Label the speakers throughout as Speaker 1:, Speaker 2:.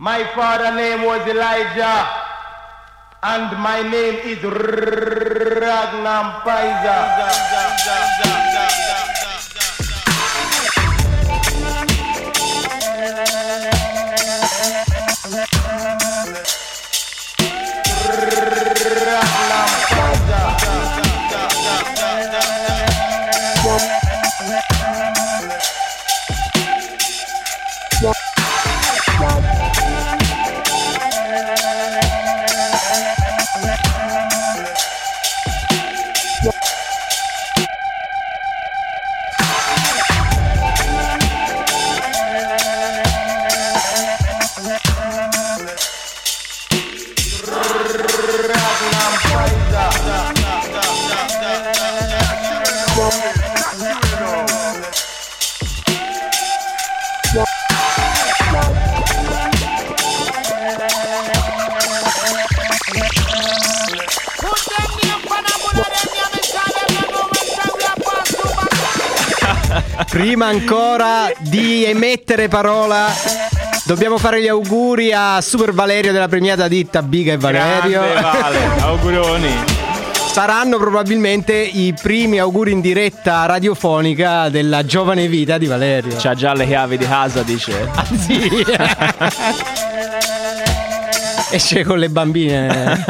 Speaker 1: My father name was Elijah, and my name is Ragnar
Speaker 2: Prima ancora di emettere parola, dobbiamo fare gli auguri a Super Valerio della premiata ditta Biga e Valerio.
Speaker 3: Grande Vale, auguroni.
Speaker 2: Saranno probabilmente i primi auguri in diretta radiofonica della giovane vita di Valerio.
Speaker 3: C'ha già le chiavi di casa, dice.
Speaker 2: Ah, sì. Esce con le bambine.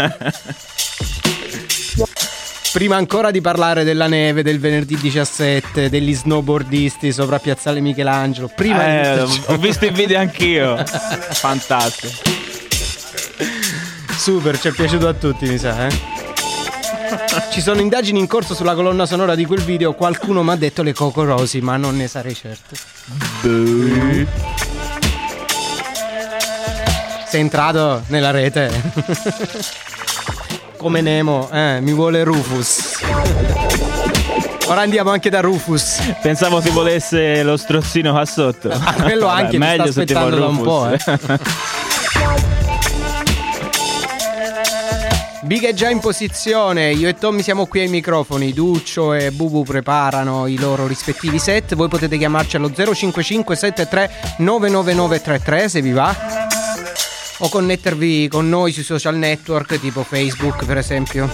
Speaker 2: Prima ancora di parlare della neve del venerdì 17, degli snowboardisti sopra Piazzale Michelangelo. Prima di
Speaker 3: Eh,
Speaker 2: ciò-
Speaker 3: ho visto il video anch'io. Fantastico.
Speaker 2: Super, ci è piaciuto a tutti, mi sa, eh? Ci sono indagini in corso sulla colonna sonora di quel video. Qualcuno mi ha detto le Coco Rosi, ma non ne sarei certo. Sei entrato nella rete? Come Nemo, eh, mi vuole Rufus. Ora andiamo anche da Rufus.
Speaker 3: Pensavo ti volesse lo strozzino qua sotto.
Speaker 2: Ah, quello
Speaker 3: Vabbè,
Speaker 2: anche, sta
Speaker 3: meglio se ti vuole
Speaker 2: aspettando da un po',
Speaker 3: Rufus.
Speaker 2: eh. Big è già in posizione, io e Tommy siamo qui ai microfoni, Duccio e Bubu preparano i loro rispettivi set, voi potete chiamarci allo 055 73 99933 se vi va o connettervi con noi sui social network tipo Facebook per esempio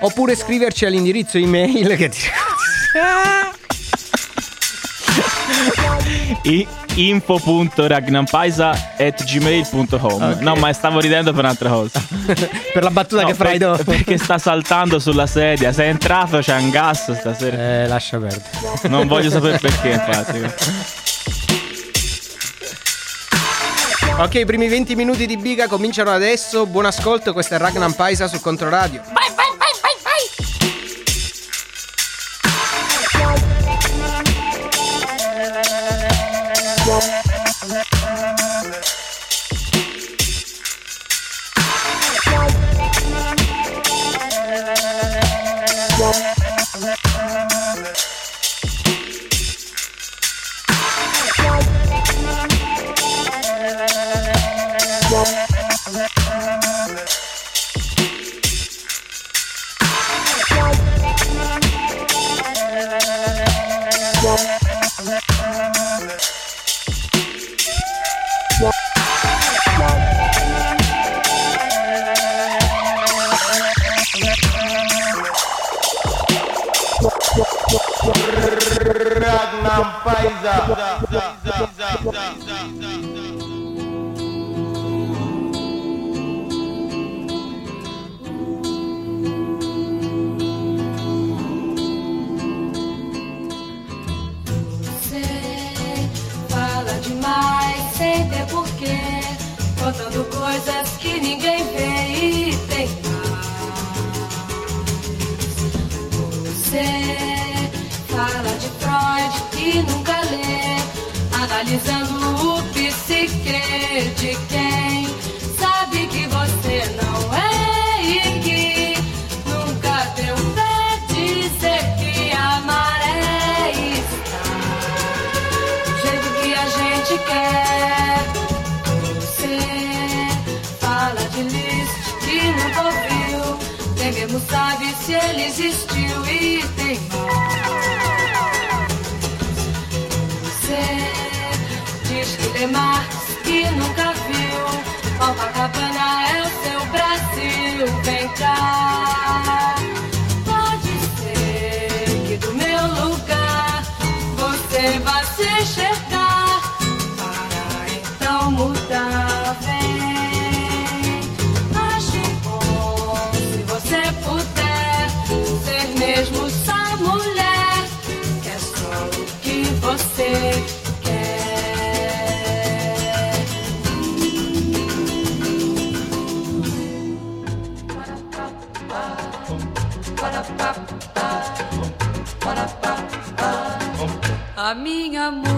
Speaker 2: oppure scriverci all'indirizzo email che ti...
Speaker 3: Info.ragnampaisa.gmail.com
Speaker 2: Ok.
Speaker 3: No, ma stavo ridendo per un'altra cosa.
Speaker 2: per la battuta
Speaker 3: No,
Speaker 2: che farai
Speaker 3: per-
Speaker 2: dopo
Speaker 3: Perché sta saltando sulla sedia. Sei entrato, c'è un gas stasera.
Speaker 2: eh, lascia perdere
Speaker 3: Non voglio sapere perché, infatti.
Speaker 2: Ok, i primi 20 minuti di Biga cominciano adesso. Buon ascolto, questa è Ragnar Paisa su Controradio.
Speaker 1: Ragnar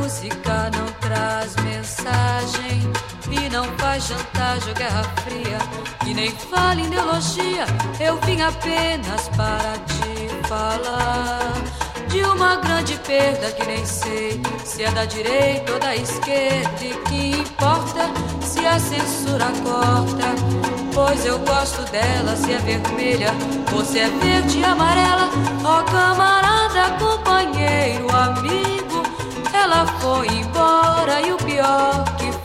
Speaker 4: música não traz mensagem e não faz chantagem ou guerra fria e nem fala em ideologia. Eu vim apenas para te falar de uma grande perda que nem sei se é da direita ou da esquerda e que importa se a censura corta. Pois eu gosto dela, se é vermelha, ou se é verde e amarela. Ó camarada, companheiro, amigo, ela foi embora e o pior que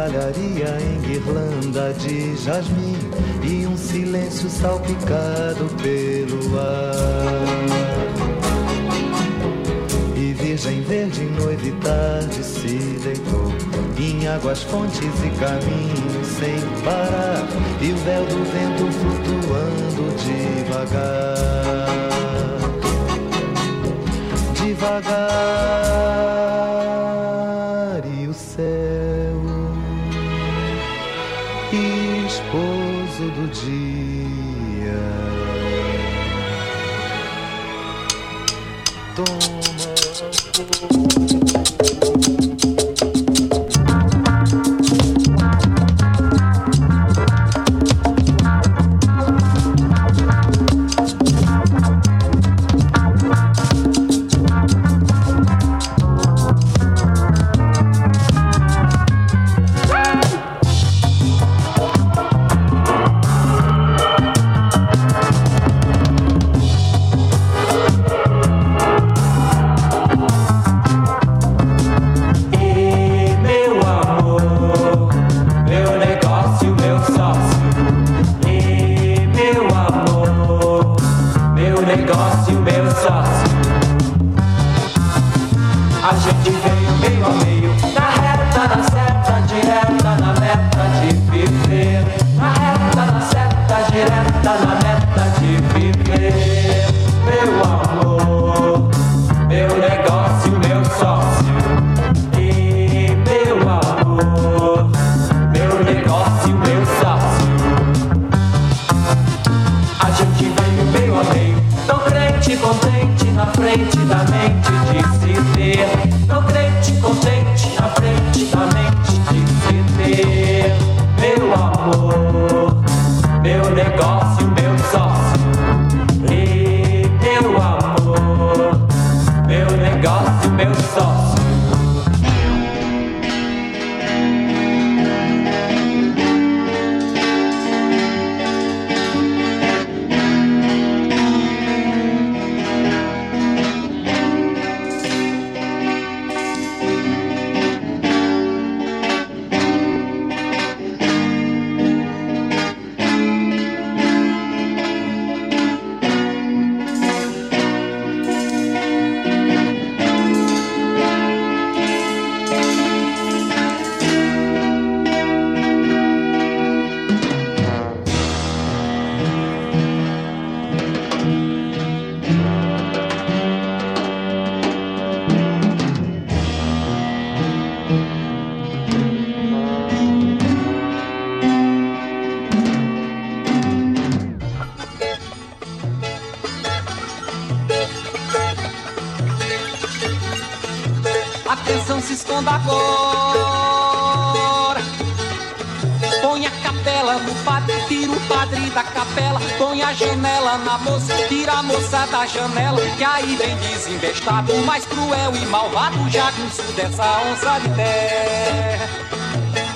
Speaker 5: A galharia em guirlanda de jasmim E um silêncio salpicado pelo ar. E virgem verde, noiva e tarde se deitou Em águas, fontes e caminhos sem parar E o véu do vento flutuando devagar. Devagar
Speaker 6: agora. Põe a capela no padre, tira o padre da capela. Põe a janela na moça, tira a moça da janela. Que aí vem desembestado, o mais cruel e malvado jagunço dessa onça de terra.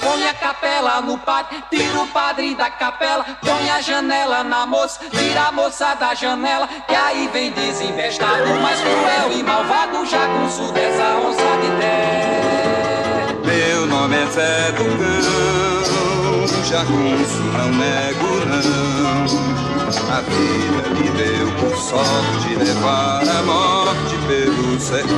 Speaker 6: Põe a capela no padre, tira o padre da capela. Põe a janela na moça, tira a moça da janela. Que aí vem desembestado, o mais cruel e malvado jagunço dessa onça de terra.
Speaker 7: É Zé do Cão, jagunço não nego não. A vida me deu por sorte levar a morte pelo sertão.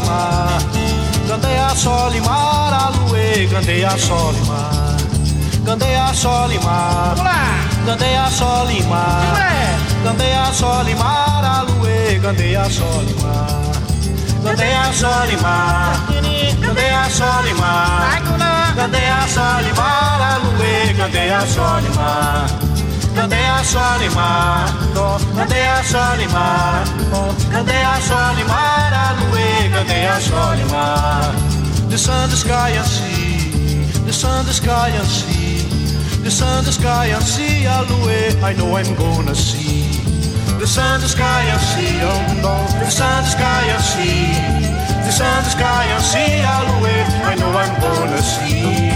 Speaker 8: solimar, candeia solimar, aluê, é candeia solimar, candeia solimar, candeia solimar, candeia solimar, aluê, é candeia solimar, candeia solimar, candeia solimar, candeia solimar, aluê, é candeia solimar e mar, aluê, candeia sol e mar. Candeia Solimar, Candeia Solimar, Candeia Solimar, Aluê, Candeia Solimar. The sun, the sky and sea, the sun, the sky and sea, the sun, the sky and sea, Aluê, I know I'm gonna see. The sun, the sky and sea, oh no, the sun, the sky and sea, the sun, the sky and sea, Aluê, I know I'm gonna see.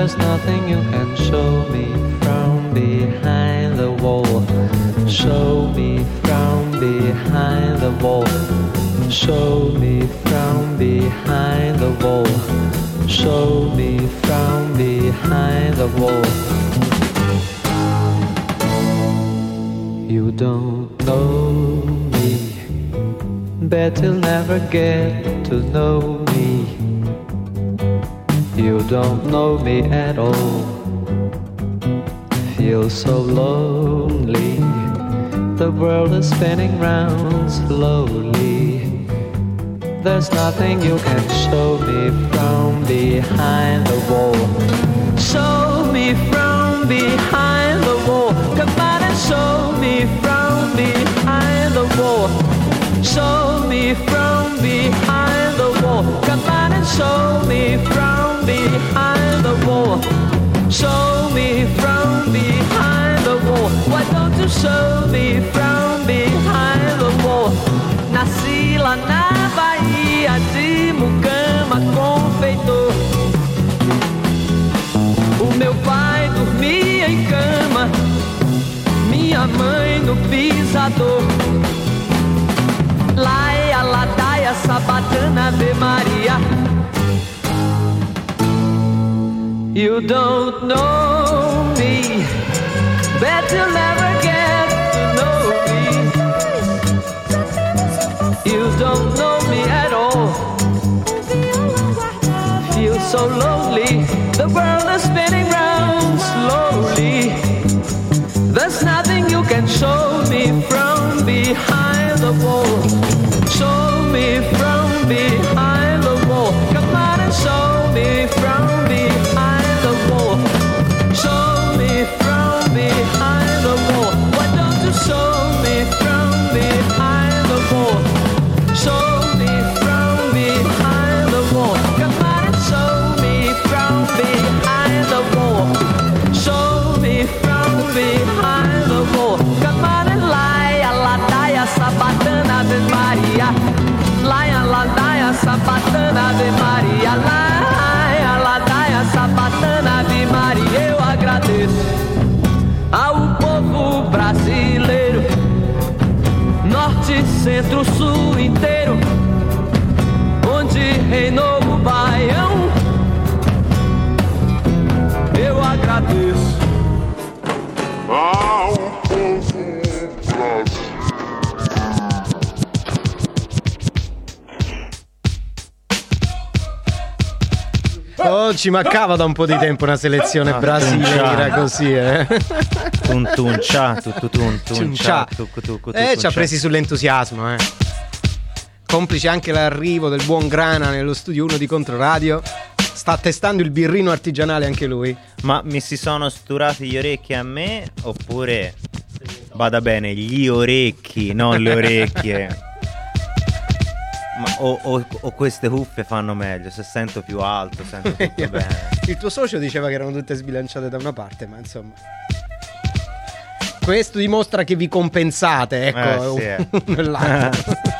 Speaker 4: There's nothing you can show me from behind the wall. Show me from behind the wall. Show me from behind the wall. Show me from behind the wall. You don't know me. Bet you'll never get to know don't know me at all. Feel so lonely. The world is spinning round slowly. There's nothing you can show me from behind the wall. Show me from behind the wall. Come on and show me from behind the wall. Show me from behind Come on and show me from behind the wall. Show me from behind the wall. Why don't you show me from behind the wall? Nasci lá na Bahia de Mucama, confeitor. O meu pai dormia em cama, minha mãe no pisador. Laia, ladaia, sabatana, Ave Maria. You don't know me, bet you'll never get to know me. You don't know me at all. Feel so lonely, the world is spinning round slowly. There's nothing you can show me from behind the wall. Show
Speaker 2: ci mancava da un po' di tempo una selezione
Speaker 9: Ah,
Speaker 2: brasiliera
Speaker 9: tuncia.
Speaker 2: così, eh.
Speaker 9: Tun tun cia, tu tu tun tun
Speaker 2: Tuncia.
Speaker 9: cia,
Speaker 2: Eh, ci ha presi sull'entusiasmo, eh. Complice anche l'arrivo del buon Grana nello studio 1 di Controradio. Sta testando il birrino artigianale anche lui.
Speaker 9: Ma mi si sono sturati gli orecchi a me oppure vada bene, gli orecchi, non le orecchie. O, o- o queste cuffie fanno meglio, se sento più alto, sento tutto bene.
Speaker 2: Il tuo socio diceva che erano tutte sbilanciate da una parte, ma insomma. Questo dimostra che vi compensate, ecco,
Speaker 9: Eh, sì,
Speaker 2: e l'altro.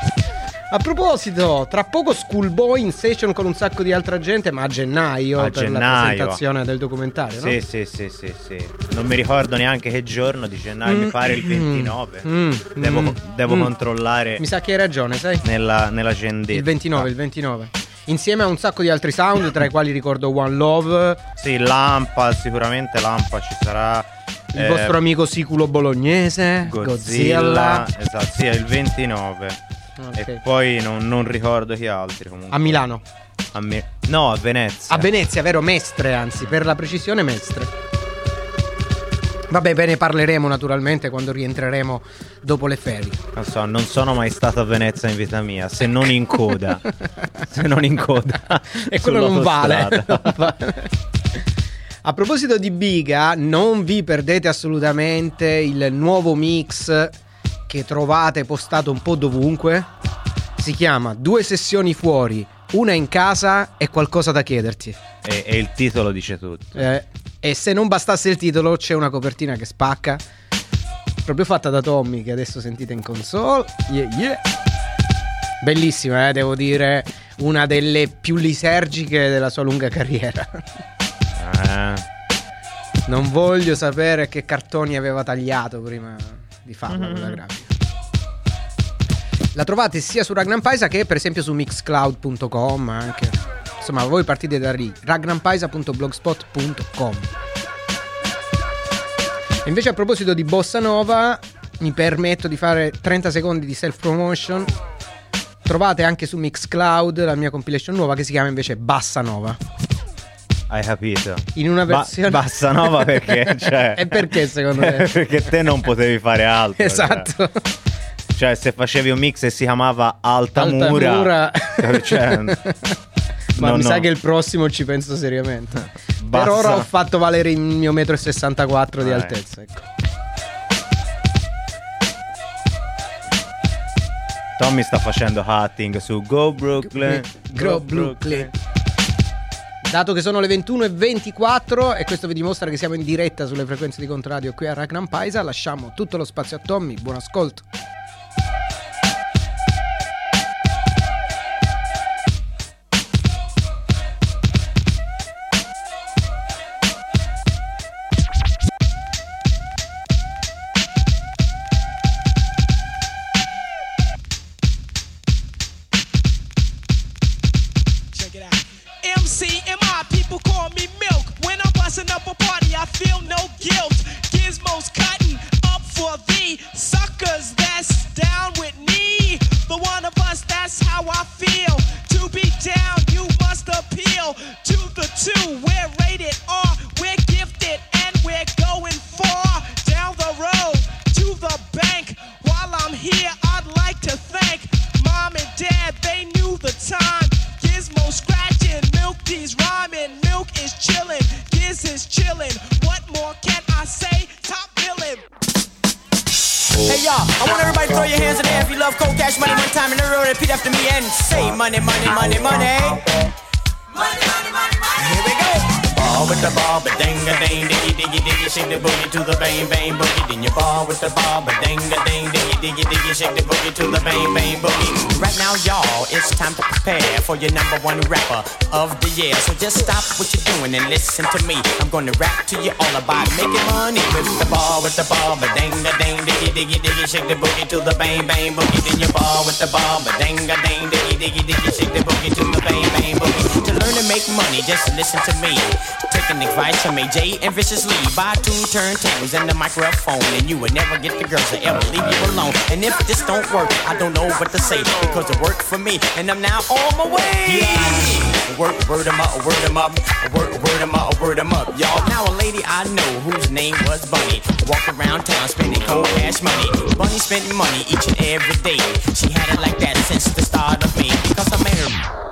Speaker 2: A proposito, tra poco Schoolboy in session con un sacco di altra gente, ma a gennaio
Speaker 9: A
Speaker 2: per la
Speaker 9: gennaio.
Speaker 2: presentazione del documentario, no?
Speaker 9: Sì, sì, sì, sì, sì. Non mi ricordo neanche che giorno di gennaio, mi pare il 29.
Speaker 2: Mm,
Speaker 9: devo
Speaker 2: mm,
Speaker 9: devo
Speaker 2: mm.
Speaker 9: controllare
Speaker 2: Mi sa che hai ragione, sai?
Speaker 9: nella, nell'agendetta.
Speaker 2: Il 29, il 29. Insieme a un sacco di altri sound, tra i quali ricordo One Love,
Speaker 9: Sì, Lampa, sicuramente Lampa ci sarà.
Speaker 2: il
Speaker 9: eh,
Speaker 2: vostro amico Siculo Bolognese,
Speaker 9: Godzilla.
Speaker 2: Godzilla.
Speaker 9: Esatto, sì, è il 29.
Speaker 2: Ok.
Speaker 9: E poi non, non ricordo chi altri comunque.
Speaker 2: A Milano.
Speaker 9: A me- no, a Venezia.
Speaker 2: A Venezia, vero? Mestre, anzi, per la precisione, Mestre. Vabbè, beh, ne parleremo naturalmente quando rientreremo dopo le ferie.
Speaker 9: Non so, non sono mai stato a Venezia in vita mia, se non in coda. se non in coda.
Speaker 2: E quello non vale. Non vale. A proposito di Biga, non vi perdete assolutamente il nuovo mix che trovate postato un po' dovunque. Si chiama Due sessioni fuori, una in casa e qualcosa da chiederti.
Speaker 9: E, e il titolo dice tutto.
Speaker 2: Eh, e se non bastasse il titolo, c'è una copertina che spacca. Proprio fatta da Tommy, che adesso sentite in console. Yeah, yeah. Bellissima, eh, devo dire. Una delle più lisergiche della sua lunga carriera.
Speaker 9: Ah,
Speaker 2: Non voglio sapere che cartoni aveva tagliato prima di farla quella grafica. La trovate sia su Ragnar Paisa che per esempio su mixcloud.com anche. Insomma, voi partite da lì, ragnampaisa.blogspot.com. E invece a proposito di Bossa Nova, mi permetto di fare 30 secondi di self promotion. Trovate anche su Mixcloud la mia compilation nuova che si chiama invece Bassa Nova.
Speaker 9: hai capito.
Speaker 2: In una
Speaker 9: Ba-
Speaker 2: versione
Speaker 9: Bassa Nova perché? Cioè...
Speaker 2: E perché secondo te?
Speaker 9: perché te non potevi fare altro.
Speaker 2: Esatto.
Speaker 9: Cioè, Cioè, se facevi un mix e si chiamava Alta,
Speaker 2: Alta
Speaker 9: Mura.
Speaker 2: Mura.
Speaker 9: Cioè,
Speaker 2: Ma
Speaker 9: no,
Speaker 2: mi
Speaker 9: no.
Speaker 2: sa che il prossimo ci penso seriamente. Per
Speaker 9: Bassa.
Speaker 2: ora ho fatto valere il mio metro e 64 di altezza. Ecco.
Speaker 9: Tommy sta facendo hatting su Go Brooklyn.
Speaker 2: Go Brooklyn. Dato che sono le 21.24 e questo vi dimostra che siamo in diretta sulle frequenze di Contradio qui a Ragnar Paisa, lasciamo tutto lo spazio a Tommy. Buon ascolto.
Speaker 10: One rapper of the year. So just stop what you're doing and listen to me. I'm gonna rap to you all about making money with the ball, with the ball, but ding a ding, diggy diggy diggy, shake the boogie to the bang bang boogie. Then you ball with the ball, but ding a ding, diggy diggy diggy, shake the boogie to the bang bang boogie. To learn to make money, just listen to me. Taking advice from AJ and Vicious Lee. Buy two turntables and the microphone, and you would never get the girls to ever leave you alone. And if this don't work, I don't know what to say because it worked for me, and I'm now on my way. Work, word 'em up, word 'em up, work, word 'em up, word 'em up, y'all. Now a lady I know whose name was Bunny, walk around town spending cold cash money. Bunny spent money each and every day. She had it like that since the start of me, cause I made her.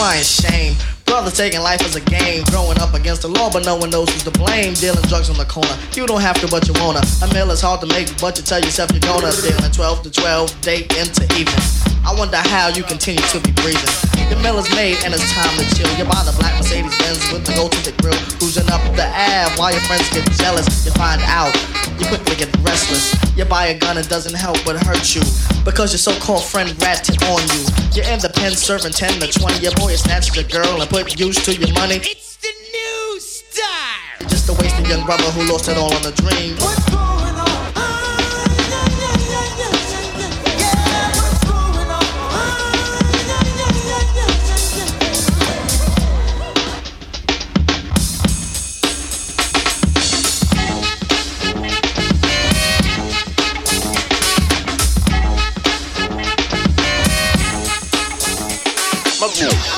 Speaker 11: It's shame. Brother taking life as a game, growing up against the law, but no one knows who's to blame. Dealing drugs on the corner, you don't have to, but you wanna. A meal is hard to make, but you tell yourself you're gonna. Dealing 12 to 12, day into evening. I wonder how you continue to be breathing. The meal is made and it's time to chill. You buy the black Mercedes Benz with the go to the grill, cruising up the Ave while your friends get jealous. You find out you quickly get restless. You buy a gun, it doesn't help but hurt you because your so-called friend ratted on you. You're in the pen serving 10 to 20. Your boy snatched your girl and put use to your money.
Speaker 12: It's the new style.
Speaker 11: Just a wasted young brother who lost it all on a dream.
Speaker 12: I'm on the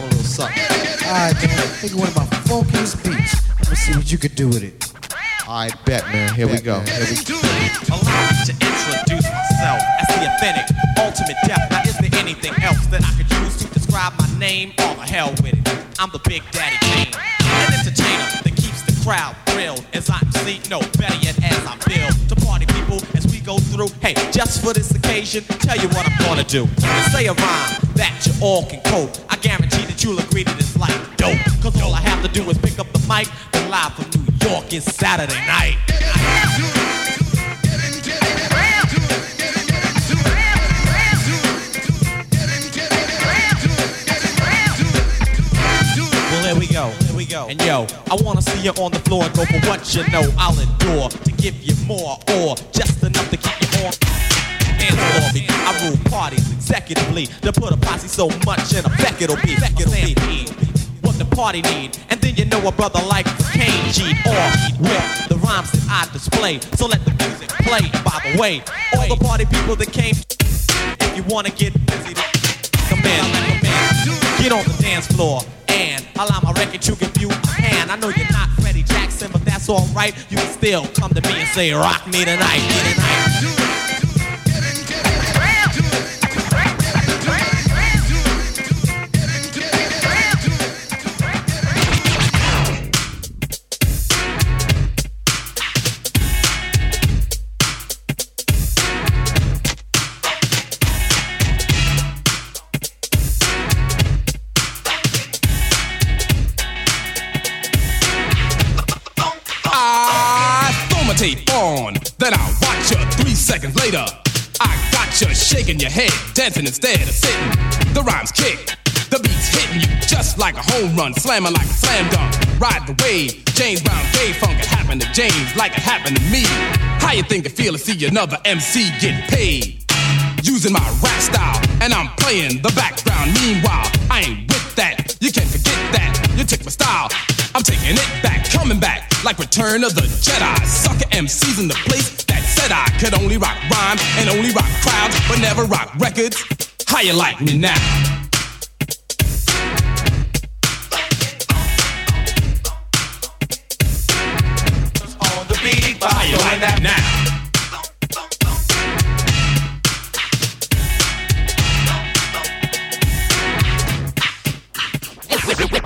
Speaker 13: one time and show them a little something.
Speaker 14: Alright, man. Think of one of my funkiest beats. Let's see what you can do with it.
Speaker 13: All right, bet, man. Here we go.
Speaker 14: man.
Speaker 13: Here we go.
Speaker 15: Allow me to introduce myself as the authentic, ultimate death. Now, is there anything else that I could use to describe my name? All the hell with it. I'm the Big Daddy Kane, an entertainer that keeps the crowd thrilled as I see, no, better yet, as I build to party people as we go through. Hey, just for this occasion, tell you what I'm gonna do. Say a rhyme that you all can quote. I guarantee that you'll agree that it's like dope. Cause all I have to do is pick up the mic and live from New York it's Saturday night. Well, here we go. Here we go. And yo, I wanna see you on the floor and go for what you know. I'll endure to give you more or just enough to keep you on. Me. I rule parties executively to put a posse so much in effect it'll be. It'll be what the party need. And then you know a brother like Kane G off with the rhymes that I display. So let the music play. By the way, all the party people that came, if you wanna get busy, come in, come in. Get on the dance floor and allow my record to give you a hand. I know you're not Freddie Jackson, but that's alright. You can still come to me and say, Rock me tonight, me tonight.
Speaker 16: Seconds later. I got you shaking your head, dancing instead of sitting. The rhymes kick, the beats hitting you just like a home run, slamming like a slam dunk. Ride the wave, James Brown, gay funk. It happened to James like it happened to me. How you think it feel to see another MC get paid? Using my rap style, and I'm playing the background. Meanwhile, I ain't with that. You can't that. My style. I'm taking it back, coming back like Return of the Jedi. Sucker MCs in the place that said I could only rock rhymes and only rock crowds, but never rock records. How you like me now?
Speaker 15: On the beat,
Speaker 16: How you like that now?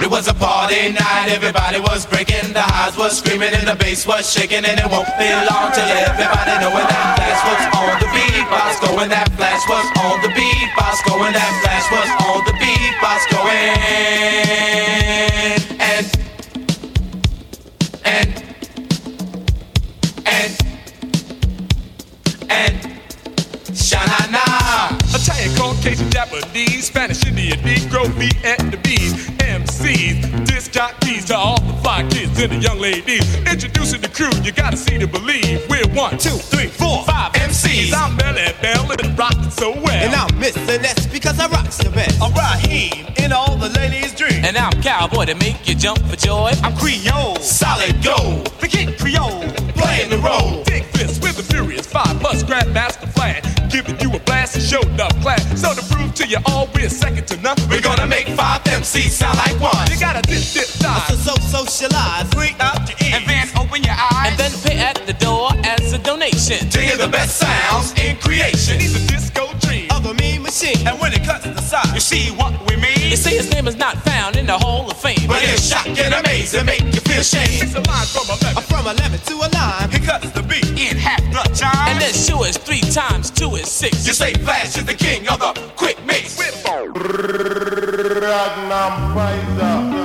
Speaker 15: It was a party night, everybody was breaking, the highs was screaming and the bass was shaking and it won't be long till everybody knowing that flash was on the beat, box going, that flash was on the beat, box going, that flash was on the beat, box going,
Speaker 16: Italian, Caucasian, Japanese, Spanish, Indian, Negro, Vietnamese, MCs, disc jockeys to all the fly kids and the young ladies. Introducing the crew, you gotta see to believe. We're one, two, three, four, five MCs. I'm Melle Mel and rockin' so well.
Speaker 15: And I'm Mr. Ness because I rock the best. I'm Raheem in all the ladies' dreams.
Speaker 17: And I'm cowboy to make you jump for joy.
Speaker 15: I'm Creole, solid gold. The Kid Creole, playing the role.
Speaker 16: Dick Fist with the Furious Five, Muskrat Master Flag, giving you a blast and show enough class. So to prove to you all we're second to none,
Speaker 15: We're gonna make five MCs sound like one.
Speaker 16: You gotta dip, dip, dive.
Speaker 15: So, so socialize, freak out your ears.
Speaker 17: And then open your eyes. And then pay at the door as a donation.
Speaker 15: to hear the best sounds in creation.
Speaker 16: He's a disco dream.
Speaker 15: Of a mean machine. And when it cuts to the side, you see what we mean.
Speaker 17: You see, his name is not found in the Hall of Fame.
Speaker 15: But it's shocking, amazing, make you feel shame.
Speaker 16: It's a line from 11.
Speaker 15: From 11 to a 9, he cuts the beat in half the time.
Speaker 17: And then two is three times two is six.
Speaker 15: You say Flash is the king of the quick mix.
Speaker 18: Ragnar
Speaker 2: Allow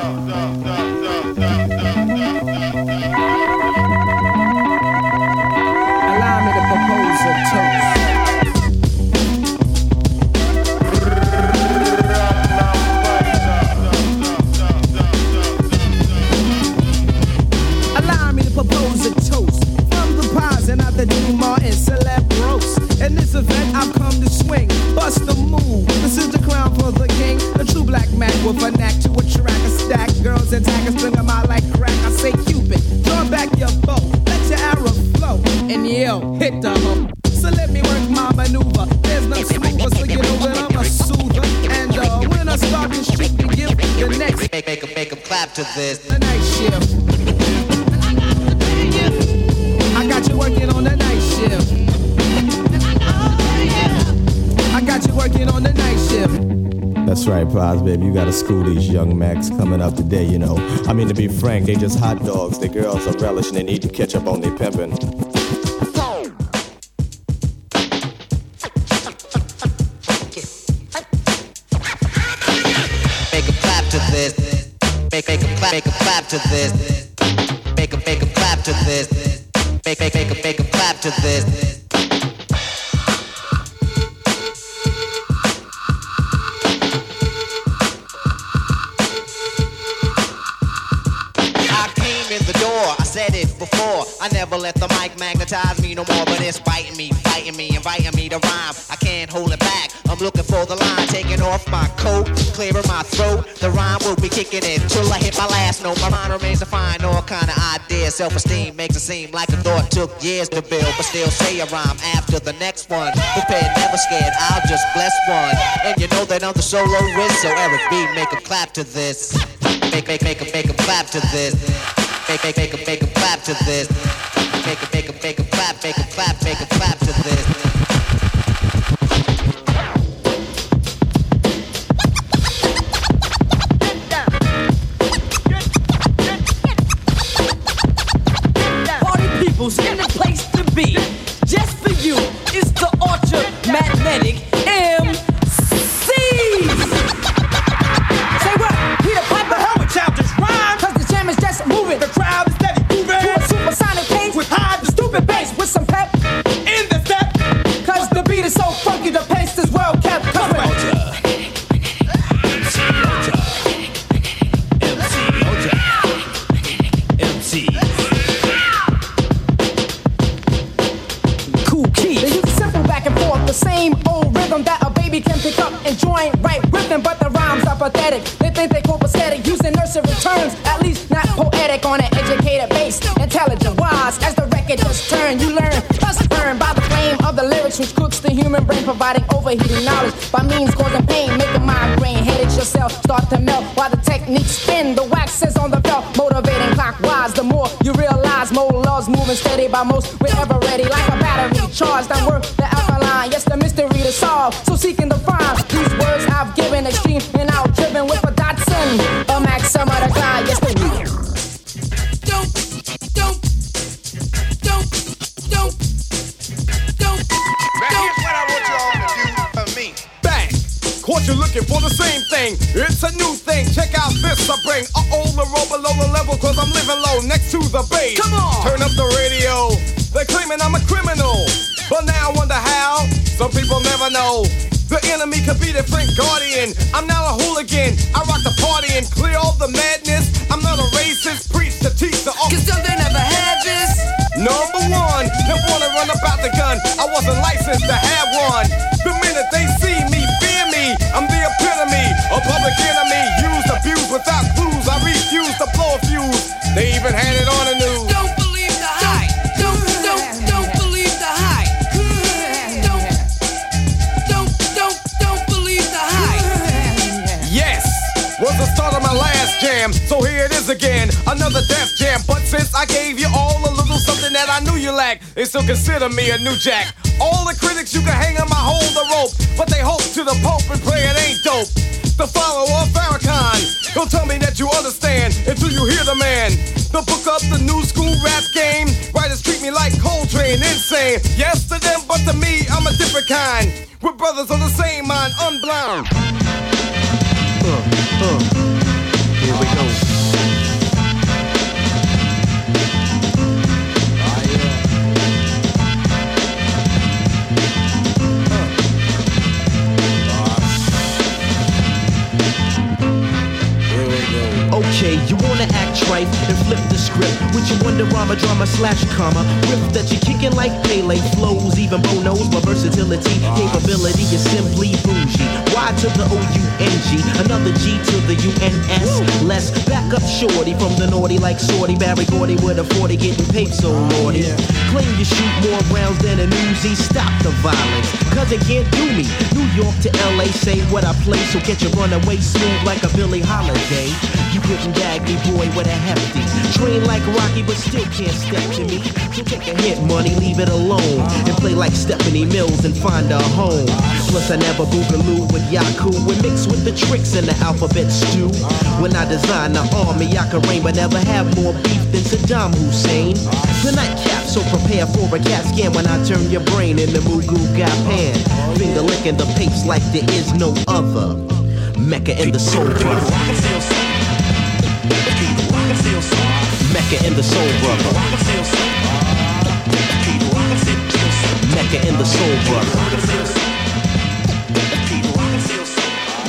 Speaker 19: with a knack to attract a stack. Girls attack and string 'em out like crack. I say Cupid, draw back your bow, let your arrow flow, and yo, hit the hook. So let me work my maneuver. There's no smoother, so you know that I'm a soother. And uh, when I start to shoot, the give the next.
Speaker 15: Make, make 'em- make 'em clap to this.
Speaker 19: The night shift. I got you working on the night shift. I got you working on the night shift.
Speaker 13: That's right, Prize, baby. You gotta school these young Macs coming up today, you know. I mean, to be frank, they just hot dogs. The girls are relishing, they need to catch up on their pimping.
Speaker 15: Clap to this. Clap, to this. Make make. Make make make 'em clap to this. No more, but it's biting me, fighting me, inviting me to rhyme. I can't hold it back. I'm looking for the line, taking off my coat, clearing my throat. The rhyme will be kicking in till I hit my last note. My mind remains to find all kind of ideas. Self-esteem makes it seem like a thought took years to build, but still say a rhyme after the next one. Prepared, never scared. I'll just bless one, and you know that I'm the solo whiz. So Eric B, make a clap to this. Make make make a make a clap to this. Make make make a make a clap to this. Make 'em make 'em make 'em clap, make 'em clap, make 'em clap
Speaker 20: by means causing pain, making migraine headaches yourself start to melt while the techniques spin. The wax is on the belt, motivating clockwise. The more you realize, more laws moving steady by most. We're ever ready, like a battery charged. I'm worth
Speaker 21: Check out this I bring. Uh oh, the roll below the level, cause I'm living low next to the base. Come on! Turn up the radio. They're claiming I'm a criminal. But now I wonder how. Some people never know. The enemy could be their friend guardian. I'm not a hooligan. I rock the party and clear all the madness. I'm not a racist. Preach to teach the Cause some they never had this. Number one, they wanna run about the gun. I wasn't licensed to have one. Another death jam. But since I gave you all a little something that I knew you lacked, they still consider me a new jack. All the critics you can hang on my hold the rope, but they hope to the Pope and pray it ain't dope. The follower of Farrakhan, don't tell me that you understand until you hear the man. The book up the new school rap game. Writers treat me like Coltrane, insane. Yes to them, but to me, I'm a different kind. We're brothers on the same mind, unblind.
Speaker 22: Here we go.
Speaker 23: Okay, you wanna act trite and flip the script with your wonder drama, drama slash comma. Riff that you're kicking like Pele flows, even Bono's, but versatility, capability is simply bougie. Y to the O U N G, another G to the U N S. Let's back up shorty from the naughty like Sorty Berry Gordy with a 40 getting paid so naughty. Oh, Claim you shoot more rounds than a newsie, stop the violence, cause it can't do me. New York to LA, say what I play, so get your runaway smooth like a Billie Holiday. You couldn't gag me, boy, with a hefty. Train like Rocky, but still can't step to me. So take a hit, money, leave it alone. And play like Stephanie Mills and find a home. Plus, I never boogaloo with Yaku and mix with the tricks in the alphabet stew. When I design the army, I can reign, but never have more beef than Saddam Hussein. The nightcap, so prepare for a cat scan when I turn your brain into Mugu pan. Finger licking the papes like there is no other. Mecca in the soul brother. Mecca in the soul brother. Mecca in the soul brother.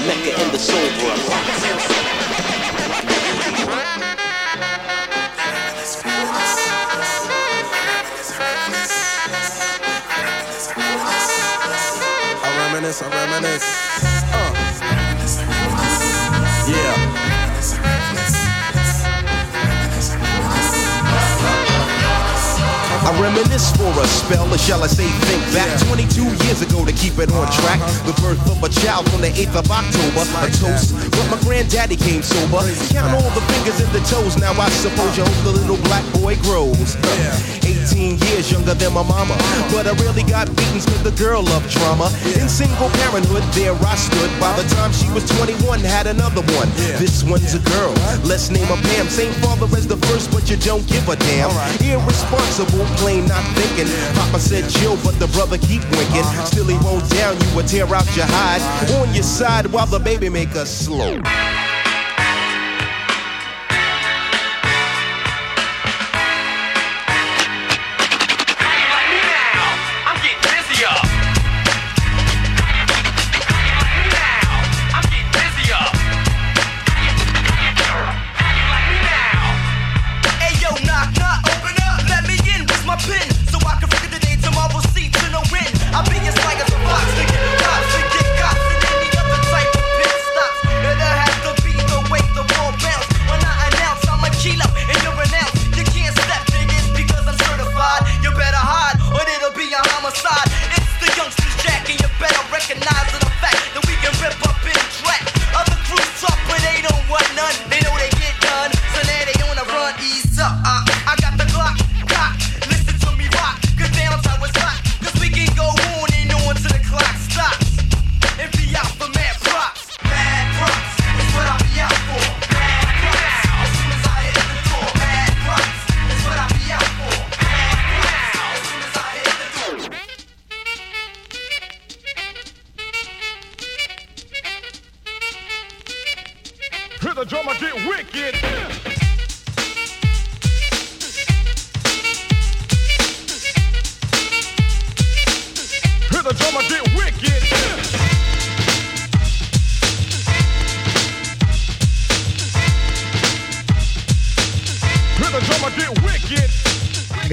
Speaker 23: Mecca in the soul brother.
Speaker 21: Reminisce, I reminisce. Uh. Yeah.
Speaker 23: I reminisce for a spell, or shall I say think back 22 years ago to keep it on track. The birth of a child on the 8th of October. A toast, but my granddaddy came sober. Count all the fingers and the toes, now I suppose you hope the little black boy grows. 18 years younger than my mama, but I really got beatings cause the girl loved drama. In single parenthood, there I stood. By the time she was 21, had another one. This one's a girl, let's name her Pam. Same father as the first, but you don't give a damn. Irresponsible, plain not thinking. Papa said chill, but the brother keep winking. Uh-huh. Still he won't down you or tear out your hide. On your side while the baby make us slow.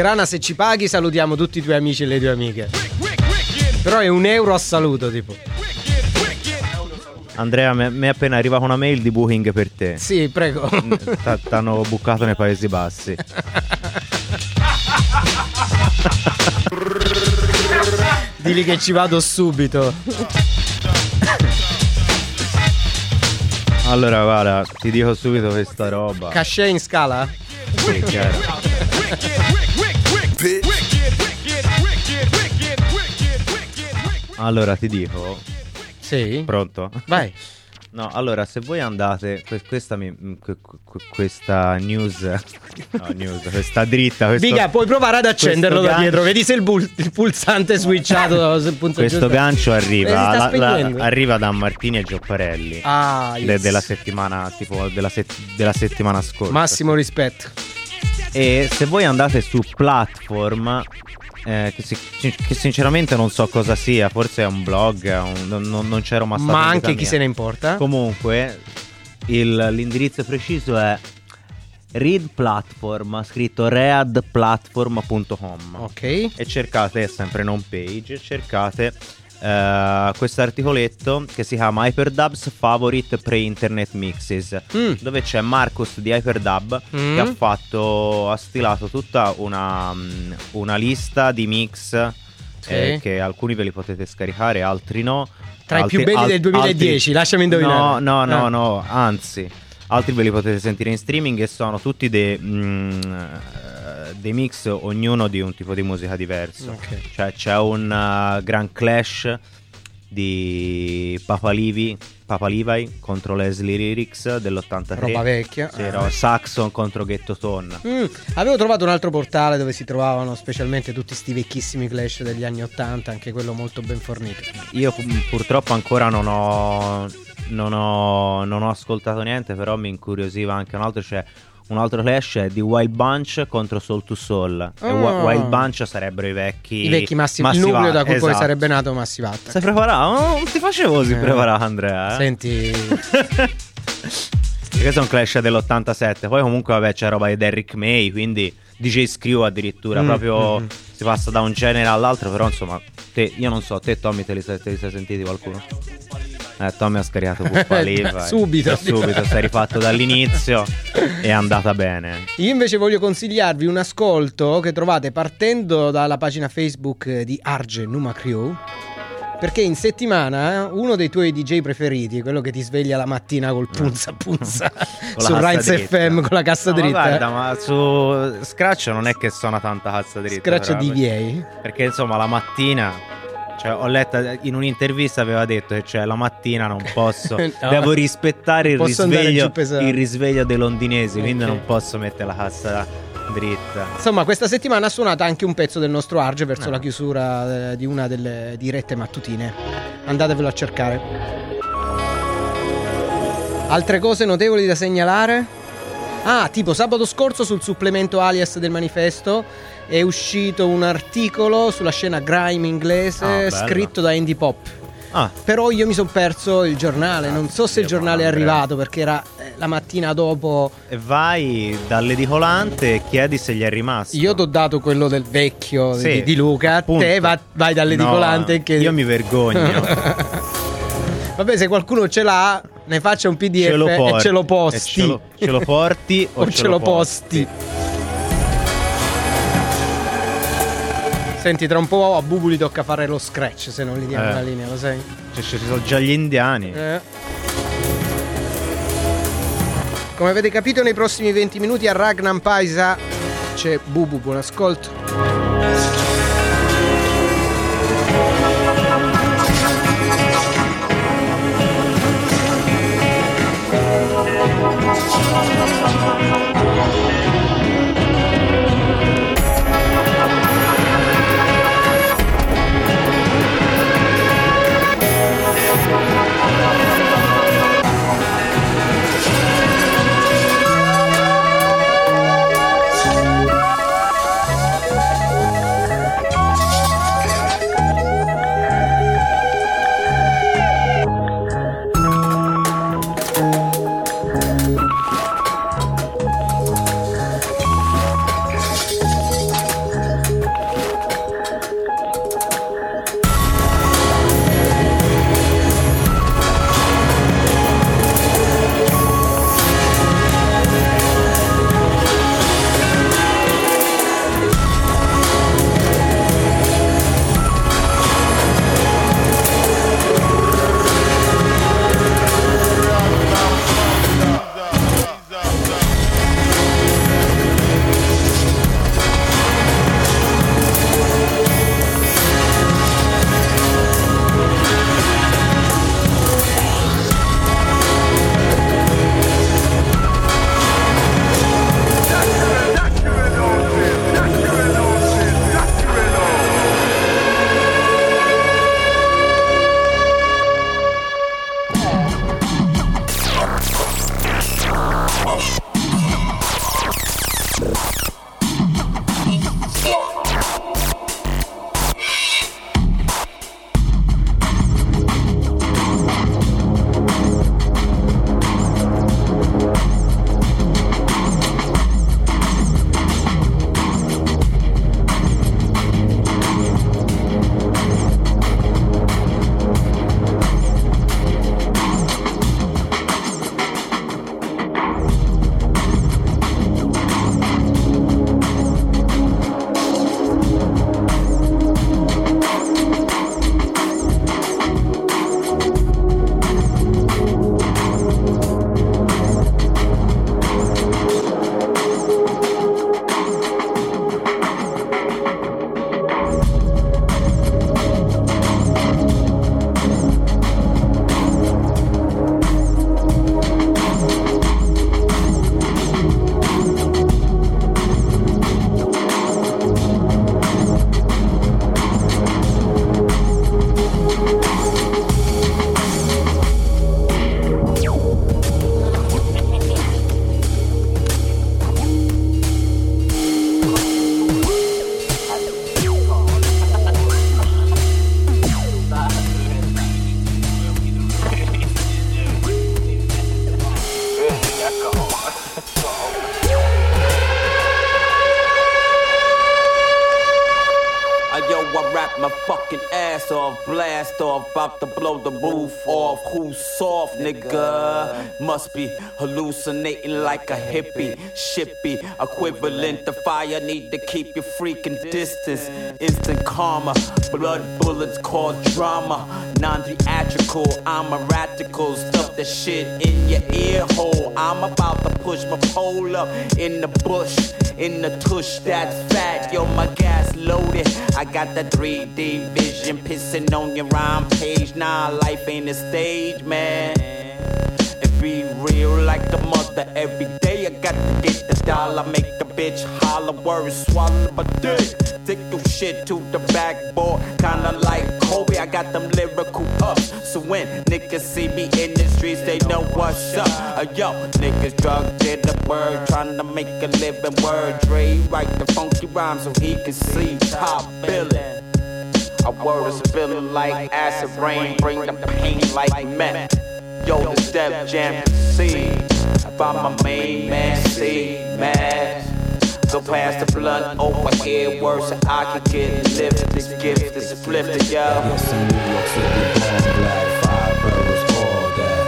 Speaker 2: Grana, se ci paghi, salutiamo tutti i tuoi amici e le tue amiche. Però è un euro a saluto, tipo.
Speaker 9: Andrea, mi è appena arrivata una mail di Booking per te.
Speaker 2: Sì, prego.
Speaker 9: T'hanno bucato nei Paesi Bassi.
Speaker 2: Dili che ci vado subito.
Speaker 9: Allora, guarda, ti dico subito questa roba.
Speaker 2: Cachet in scala?
Speaker 9: Sì, chiaro. Allora, ti dico.
Speaker 2: Sì.
Speaker 9: Pronto?
Speaker 2: Vai.
Speaker 9: No, allora, se voi andate. que- questa, mi- mm, que- que- questa news. No, news, questa dritta. Questo,
Speaker 2: Biga, puoi provare ad accenderlo da dietro. Vedi se il, bul- il pulsante è switchato punto
Speaker 9: Questo
Speaker 2: giusto.
Speaker 9: gancio
Speaker 2: Eh,
Speaker 9: arriva,
Speaker 2: sta
Speaker 9: la- la- arriva da Martini e Giopparelli.
Speaker 2: Ah,
Speaker 9: de-
Speaker 2: yes.
Speaker 9: della settimana, tipo della, set- della settimana scorsa.
Speaker 2: Massimo rispetto.
Speaker 9: E se voi andate su platform, eh, che, si- che sinceramente non so cosa sia, forse è un blog, un- non, non- c'ero ma
Speaker 2: Ma anche chi se ne importa.
Speaker 9: Comunque, il- l'indirizzo preciso è Read Platform, scritto readplatform.com.
Speaker 2: Ok.
Speaker 9: E cercate, sempre in home page, cercate eh, questo articoletto che si chiama Hyperdub's Favorite Pre-Internet Mixes,
Speaker 2: Mm.
Speaker 9: dove c'è Marcus di Hyperdub
Speaker 2: Mm.
Speaker 9: che ha fatto, ha stilato tutta una, mm, una lista di mix.
Speaker 2: Sì.
Speaker 9: eh, che alcuni ve li potete scaricare, altri no.
Speaker 2: Tra i
Speaker 9: Altri-
Speaker 2: più belli
Speaker 9: al-
Speaker 2: del 2010,
Speaker 9: altri-
Speaker 2: lasciami indovinare.
Speaker 9: No, no, no,
Speaker 2: Eh.
Speaker 9: no, anzi, altri ve li potete sentire in streaming e sono tutti dei, mm, eh, dei mix, ognuno di un tipo di musica diverso.
Speaker 2: Ok.
Speaker 9: Cioè c'è un uh, gran clash di Papa Livi, Papa Levi contro Leslie Lyrics dell'83.
Speaker 2: Roba vecchia.
Speaker 9: Sì,
Speaker 2: Ah.
Speaker 9: Saxon contro Ghetto Tone.
Speaker 2: Mm, avevo trovato un altro portale dove si trovavano specialmente tutti sti vecchissimi clash degli anni 80, anche quello molto ben fornito.
Speaker 9: Io pu- purtroppo ancora non ho, non ho, non ho ascoltato niente, però mi incuriosiva anche un altro, cioè un altro clash è di Wild Bunch contro Soul to Soul. E
Speaker 2: Ah.
Speaker 9: Wi- Wild Bunch sarebbero i vecchi...
Speaker 2: I vecchi massimi, il
Speaker 9: Massive
Speaker 2: nucleo da cui
Speaker 9: Attack,
Speaker 2: poi
Speaker 9: esatto.
Speaker 2: sarebbe nato Massive Attack.
Speaker 9: Sei preparato? Oh, non ti facevo così
Speaker 2: Eh.
Speaker 9: preparato Andrea. eh?
Speaker 2: Senti,
Speaker 9: Questo è un clash dell'87. Poi comunque vabbè c'è roba di Derrick May, quindi DJ Screw addirittura,
Speaker 2: Mm,
Speaker 9: proprio
Speaker 2: mm, mm.
Speaker 9: si passa da un genere all'altro, però insomma, te, io non so, te Tommy te li, sei- te li sei sentiti qualcuno? Eh, Tommy ha scaricato Puppa Live.
Speaker 2: Subito.
Speaker 9: Subito, si è rifatto dall'inizio è andata bene.
Speaker 2: io invece voglio consigliarvi un ascolto che trovate partendo dalla pagina Facebook di Arge Numa Crew. Perché in settimana eh, uno dei tuoi DJ preferiti, quello che ti sveglia la mattina col punza punza
Speaker 9: la
Speaker 2: su
Speaker 9: cassa dritta.
Speaker 2: FM con la cassa
Speaker 9: No, ma
Speaker 2: dritta.
Speaker 9: guarda, ma su Scratch non è che suona tanta cazza dritta.
Speaker 2: Scratch
Speaker 9: però,
Speaker 2: DVA.
Speaker 9: Perché insomma la mattina cioè, ho letto in un'intervista aveva detto che cioè, la mattina non posso
Speaker 2: No.
Speaker 9: devo rispettare il risveglio, il risveglio dei londinesi quindi
Speaker 2: Ok.
Speaker 9: non posso mettere la cassa dritta
Speaker 2: Insomma, questa settimana ha suonato anche un pezzo del nostro Arge verso
Speaker 9: Ah.
Speaker 2: la chiusura eh, di una delle dirette mattutine. Andatevelo a cercare. Altre cose notevoli da segnalare? Ah, tipo sabato scorso sul supplemento alias del manifesto è uscito un articolo sulla scena grime inglese
Speaker 9: Ah,
Speaker 2: scritto da Indie Pop.
Speaker 9: Ah.
Speaker 2: Però io mi sono perso il giornale, non so se il giornale è arrivato perché era eh, la mattina dopo.
Speaker 9: e vai dall'edicolante e chiedi se gli è rimasto
Speaker 2: Io ti ho dato quello del vecchio
Speaker 9: Sì,
Speaker 2: di, di Luca,
Speaker 9: appunto.
Speaker 2: te va- vai dall'edicolante
Speaker 9: No,
Speaker 2: che...
Speaker 9: io mi vergogno
Speaker 2: Vabbè, se qualcuno ce l'ha, ne faccia un PDF
Speaker 9: ce porti
Speaker 2: e ce lo
Speaker 9: e
Speaker 2: posti.
Speaker 9: ce lo, ce lo porti o,
Speaker 2: o ce lo posti. Senti, tra un po' a Bubu gli tocca fare lo scratch se non gli diamo
Speaker 9: Eh.
Speaker 2: la linea, lo sai?
Speaker 9: Cioè, ci sono già gli indiani
Speaker 2: Eh. Come avete capito, nei prossimi 20 minuti a Ragnar Paisa c'è Bubu, buon ascolto.
Speaker 24: About to blow the roof off. Who's soft, nigga? Must be hallucinating like a hippie, shippy, equivalent to fire. Need to keep your freaking distance. Instant karma, blood bullets cause drama. Non-theatrical, I'm a radical. Stuff the shit in your ear hole. I'm about to push my pole up in the bush, in the tush that's fat. Yo, my gas loaded. I got the 3D vision pissing on your rhyme page. Nah, life ain't a stage, man. It be real like the mother every day. I got to get the dollar, make a bitch holler, words swallow my dick. Take your shit to the backboard, kinda like Kobe. I got them lyrical ups. So when niggas see me in the streets, they know what's up. Uh, yo, niggas drug did the word, trying to make a living word. Dre write the funky rhyme so he can see top billing. Our word is feeling like acid rain, bring the pain like meth. Yo, this Def Jam C. If I'm my main man, see, mad. So pass the blunt over here, worse so I can get lifted, gift this lifted, yo.
Speaker 25: Yes, in New York City, born black, five boroughs, all that.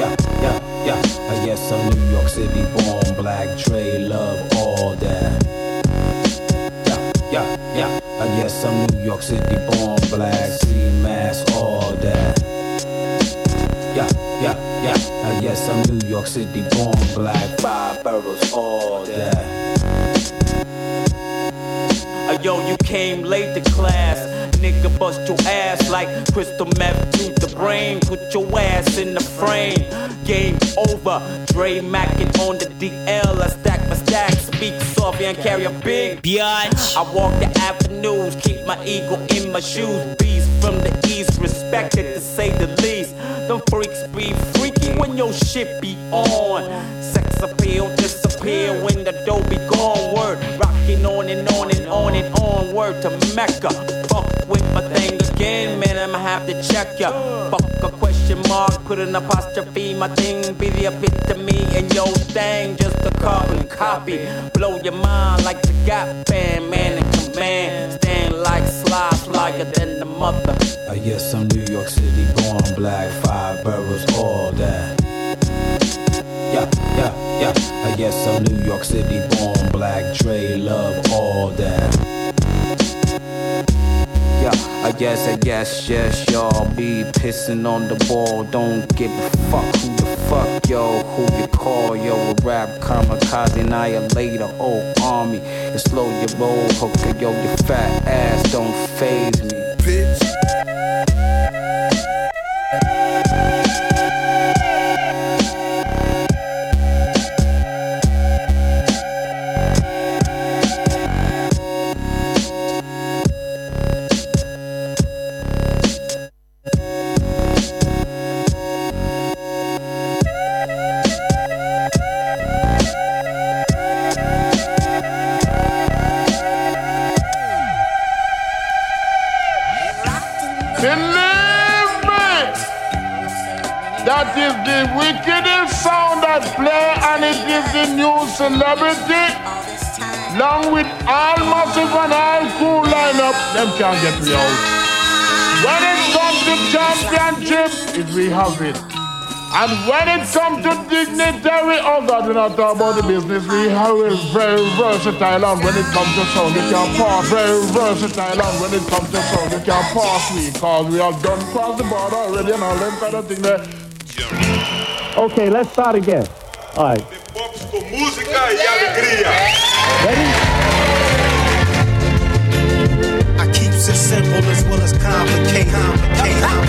Speaker 25: Yeah, yeah, yeah. Yes, I'm New York City, born black, Dre, love, all that. Yeah, yeah, yeah. I guess I'm New York City, born black, mask, all that. Yeah, yeah, yeah. I guess I'm New York City, born black, five boroughs, all that.
Speaker 24: Yo, you came late to class. Nigga, bust your ass like crystal meth to the brain. Put your ass in the frame. Game over. Dre macking on the DL. I stack my stack. Speak soft and carry a big biatch. I walk the avenues. Keep my ego in my shoes. Beast from the east. Respected to say the least. Them freaks be freaky when your shit be on. Sex appeal disappear when the dough be gone. Word rocking on and on and on and on. Word to Mecca. Fuck with my thing again, man. I'ma have to check ya. Fuck a question mark, put an apostrophe. My thing be the epitome, and your thing just a carbon copy. Blow your mind like the Gap Band, man in command. Stand like Sly, flyer than the mother.
Speaker 25: Uh, yes, I'm New York City, born black, five boroughs, all that. Yeah, yeah, yeah. Uh, yes, I'm New York City, born black, Dre, love, all that.
Speaker 24: I guess, I guess, yes, y'all be pissing on the ball. Don't give a fuck who the fuck, yo, who you call, yo, a rap kamikaze annihilator, old army. You slow your roll, hooker, yo, your fat ass don't phase me. Bitch.
Speaker 18: Wickedest sound that play, and it is the new celebrity. Along with all massive and all cool lineup, them can't get me out. When it comes to championship, it we have it. And when it comes to dignitary, oh God, we're not talking about the business. We have it very versatile, and when it comes to sound, it can pass. Very versatile, and when it comes to sound, it can pass me. Cause we have done cross the border already and all them kind of thing there.
Speaker 26: Okay, let's start again. All right.
Speaker 27: Música e alegria.
Speaker 10: I keep it simple as well as complicated.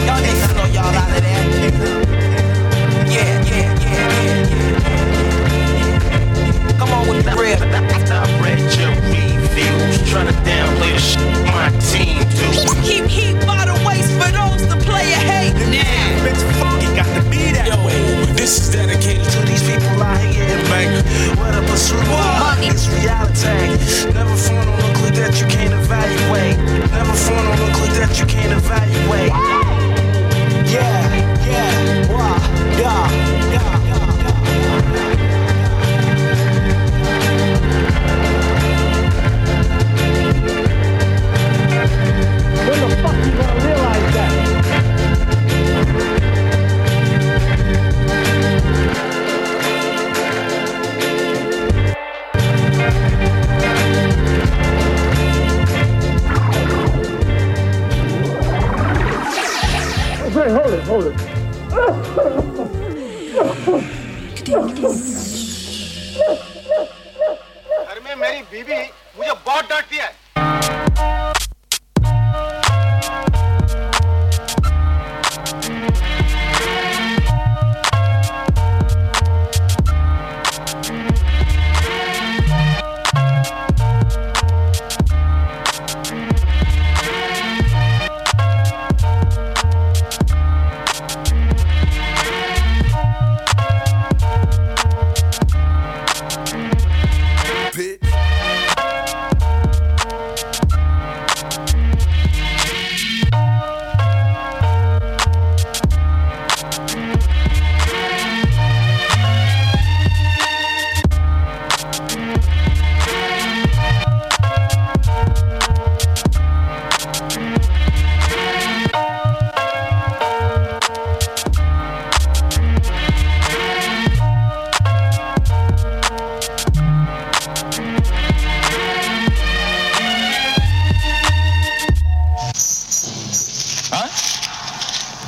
Speaker 10: Y'all niggas know y'all out of there. Yeah, yeah, yeah, yeah. Come on with the red.
Speaker 28: I read your reviews, trying to downplay the shit my team do.
Speaker 12: Keep heat
Speaker 28: This is dedicated to these people out here in bank. What a pursuit of money. It's reality. Never phone on look like that you can't evaluate. Never phone on look like that you can't evaluate.
Speaker 10: Yeah, yeah, wow, yeah. it,
Speaker 29: hold it. घर में मेरी
Speaker 30: बीबी मुझे बहुत डांट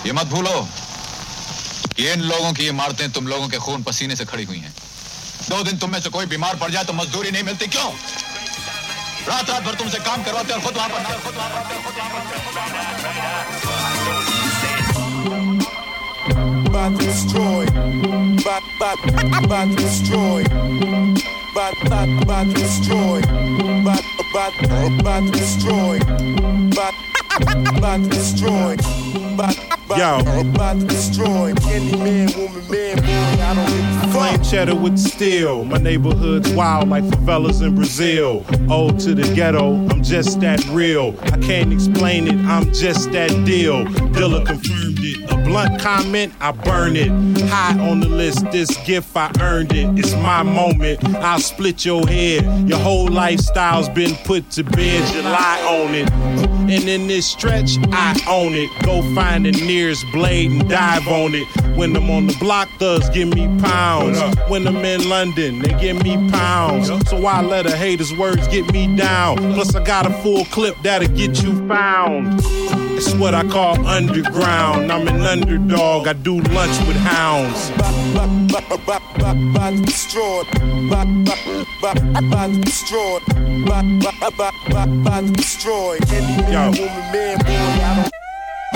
Speaker 30: ये मत भूलो कि इन लोगों की ये इमारतें तुम लोगों के खून पसीने से खड़ी हुई हैं दो दिन तुम में से कोई बीमार पड़ जाए तो मजदूरी नहीं मिलती क्यों रात रात भर तुमसे काम करवाते और खुद वहाँ पर खुद वहाँ पर
Speaker 1: to destroy, about, about to destroy, about, about to destroy, about, about to destroy, about to destroy, about, about, about to destroy any man, woman, man, boy. I don't give a
Speaker 31: Flame cheddar with steel. My neighborhood's wild like favelas in Brazil. Ode to the ghetto, I'm just that real. I can't explain it, I'm just that deal. Dilla confirmed it. A blunt comment, I burn it. High on the list, this gift I earned it. It's my moment. I'll split your head. Your whole lifestyle's been put to bed. You lie on it. And in this stretch, I own it. Go find the nearest blade and dive on it. When I'm on the block, thugs give me pounds. When I'm in London, they give me pounds. So I let a hater's words get me down? Plus, I got a full clip that'll get you found. It's what I call underground. I'm an underdog. I do lunch with hounds.
Speaker 1: about to destroy, man, woman, man, boy. I don't.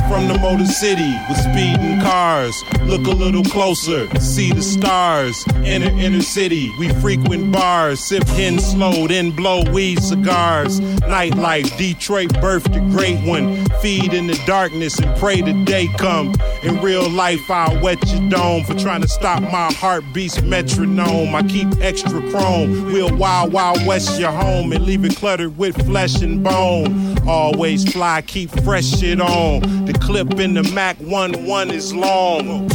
Speaker 31: From the Motor City with speeding cars. Look a little closer, see the stars. Inner inner city, we frequent bars. Sip hen slow, then blow weed cigars. Nightlife, Detroit birthed a great one. Feed in the darkness and pray the day come. In real life, I'll wet your dome for trying to stop my heartbeat's metronome. I keep extra chrome. We'll wild, wild west your home and leave it cluttered with flesh and bone. Always fly, keep fresh shit on. The clip in the Mac 1 1 is long.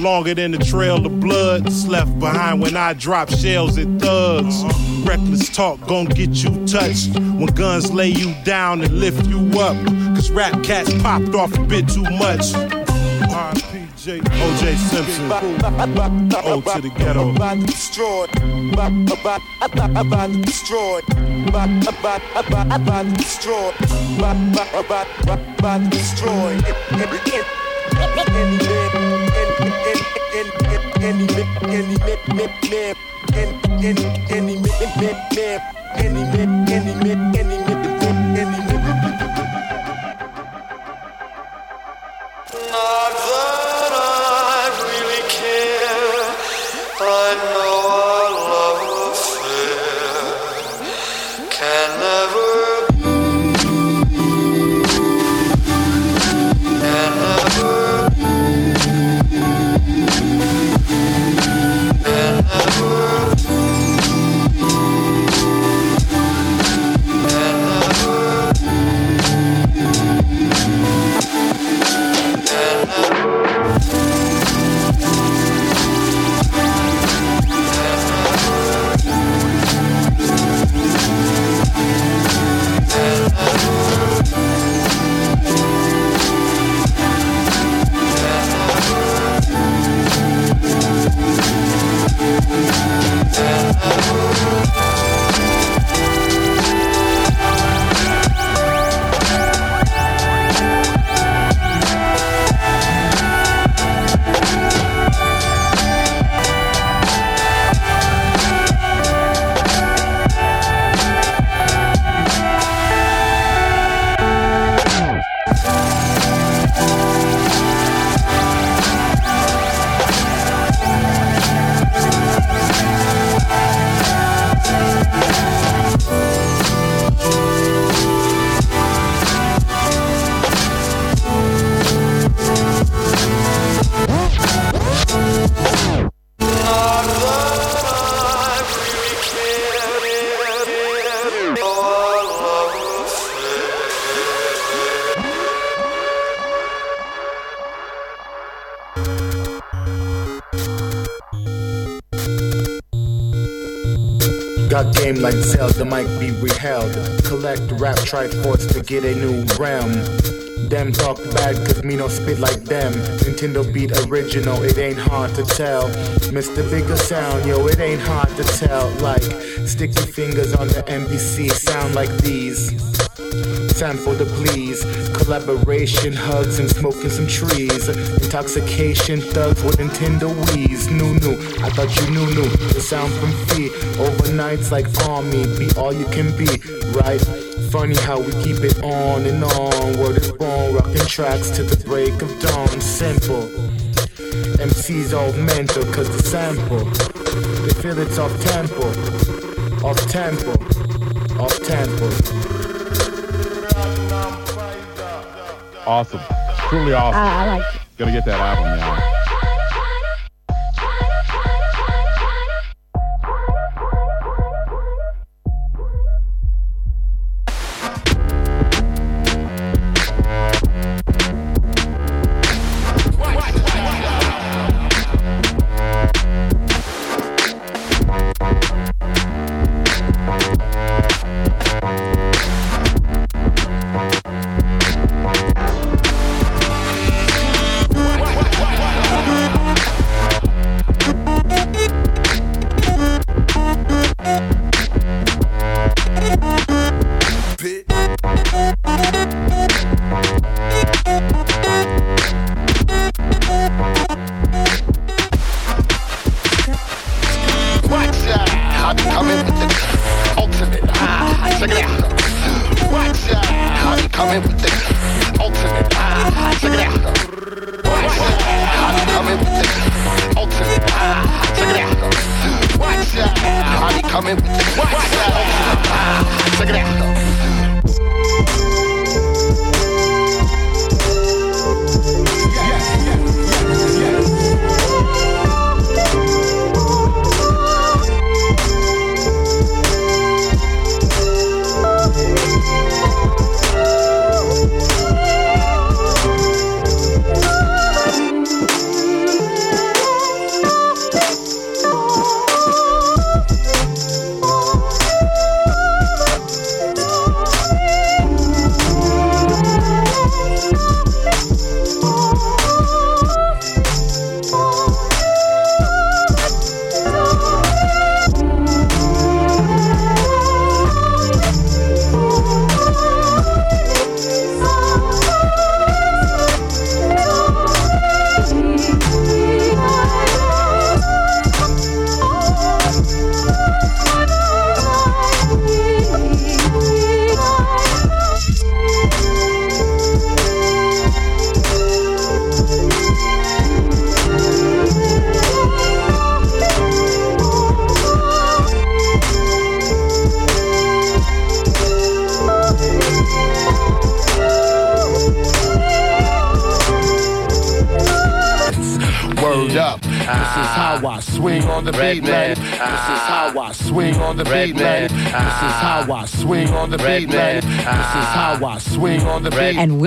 Speaker 31: Longer than the trail of blood left behind when I drop shells at thugs. Reckless talk gon' get you touched when guns lay you down and lift you up. Cause rap cats popped off a bit too much. RPJ, OJ Simpson. O to the ghetto.
Speaker 1: About to destroy, about, to destroy, about, to destroy, about, to destroy any man, any any any any any any any any any any.
Speaker 30: Game like Zelda might be withheld. Collect rap triforce to get a new realm. Them talk bad cause me no spit like them. Nintendo beat original, it ain't hard to tell. Mr. Bigger Sound, yo, it ain't hard to tell. Like sticky fingers on the MPC, sound like these. Sample the please. Collaboration, hugs, and smoking some trees. Intoxication, thugs with Nintendo Wii's. New, new. I thought you knew, knew. The sound from fee. Overnights like army. Be all you can be, right? Funny how we keep it on and on. Word is born, rocking tracks to the break of dawn. Simple. MC's all mental, cause the sample. They feel it's off tempo. Off tempo. Off tempo.
Speaker 32: Awesome. Truly awesome.
Speaker 33: I- I like it.
Speaker 32: Gonna get that album, y'all.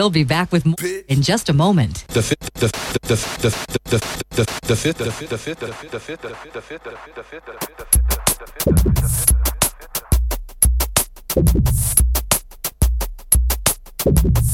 Speaker 34: We'll be back with more in just a moment.
Speaker 1: The fifth, the the the the the fifth, the fifth, the fifth, the fifth, the fifth, the fifth, the fifth, the fifth, the fifth, the fifth, the fifth, the fifth.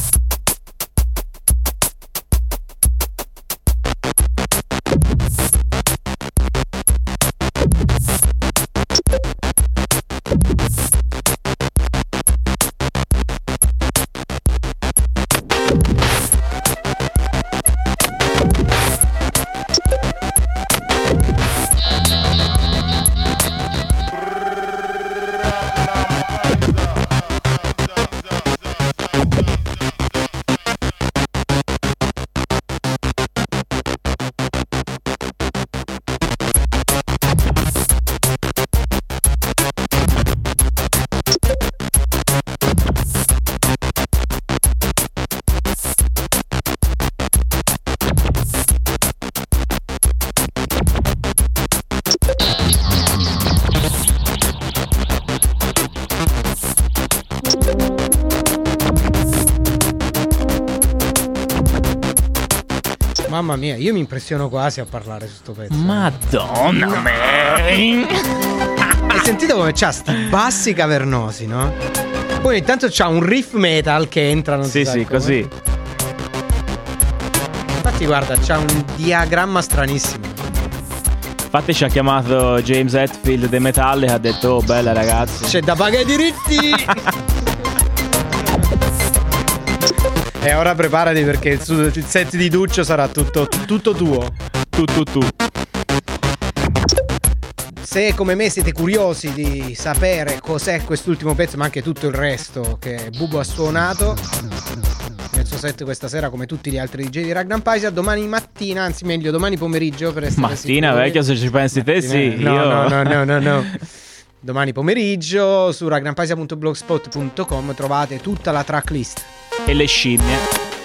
Speaker 2: Mamma mia, io mi impressiono quasi a parlare su sto pezzo.
Speaker 9: Madonna, man.
Speaker 2: sentito come c'ha sti bassi cavernosi, no? Poi ogni tanto c'ha un riff metal che entra, non
Speaker 3: Sì,
Speaker 2: si
Speaker 3: sì,
Speaker 2: come.
Speaker 3: così.
Speaker 2: Infatti guarda, c'ha un diagramma stranissimo.
Speaker 3: Infatti ci ha chiamato James Hetfield dei Metallica e ha detto oh bella ragazzi.
Speaker 2: C'è da pagare i diritti! e ora preparati perché il, set di Duccio sarà tutto, tutto tuo.
Speaker 3: Tu tu.
Speaker 2: Se come me siete curiosi di sapere cos'è quest'ultimo pezzo, ma anche tutto il resto che Bubo ha suonato, nel suo set questa sera, come tutti gli altri DJ di Ragnar Paisa, domani mattina, anzi meglio domani pomeriggio per essere
Speaker 3: Mattina
Speaker 2: sicuri.
Speaker 3: vecchio se ci pensi te sì.
Speaker 2: No,
Speaker 3: io...
Speaker 2: no, no, no, no, no. Domani pomeriggio su ragnarpaisa.blogspot.com trovate tutta la tracklist.
Speaker 3: E le scimmie.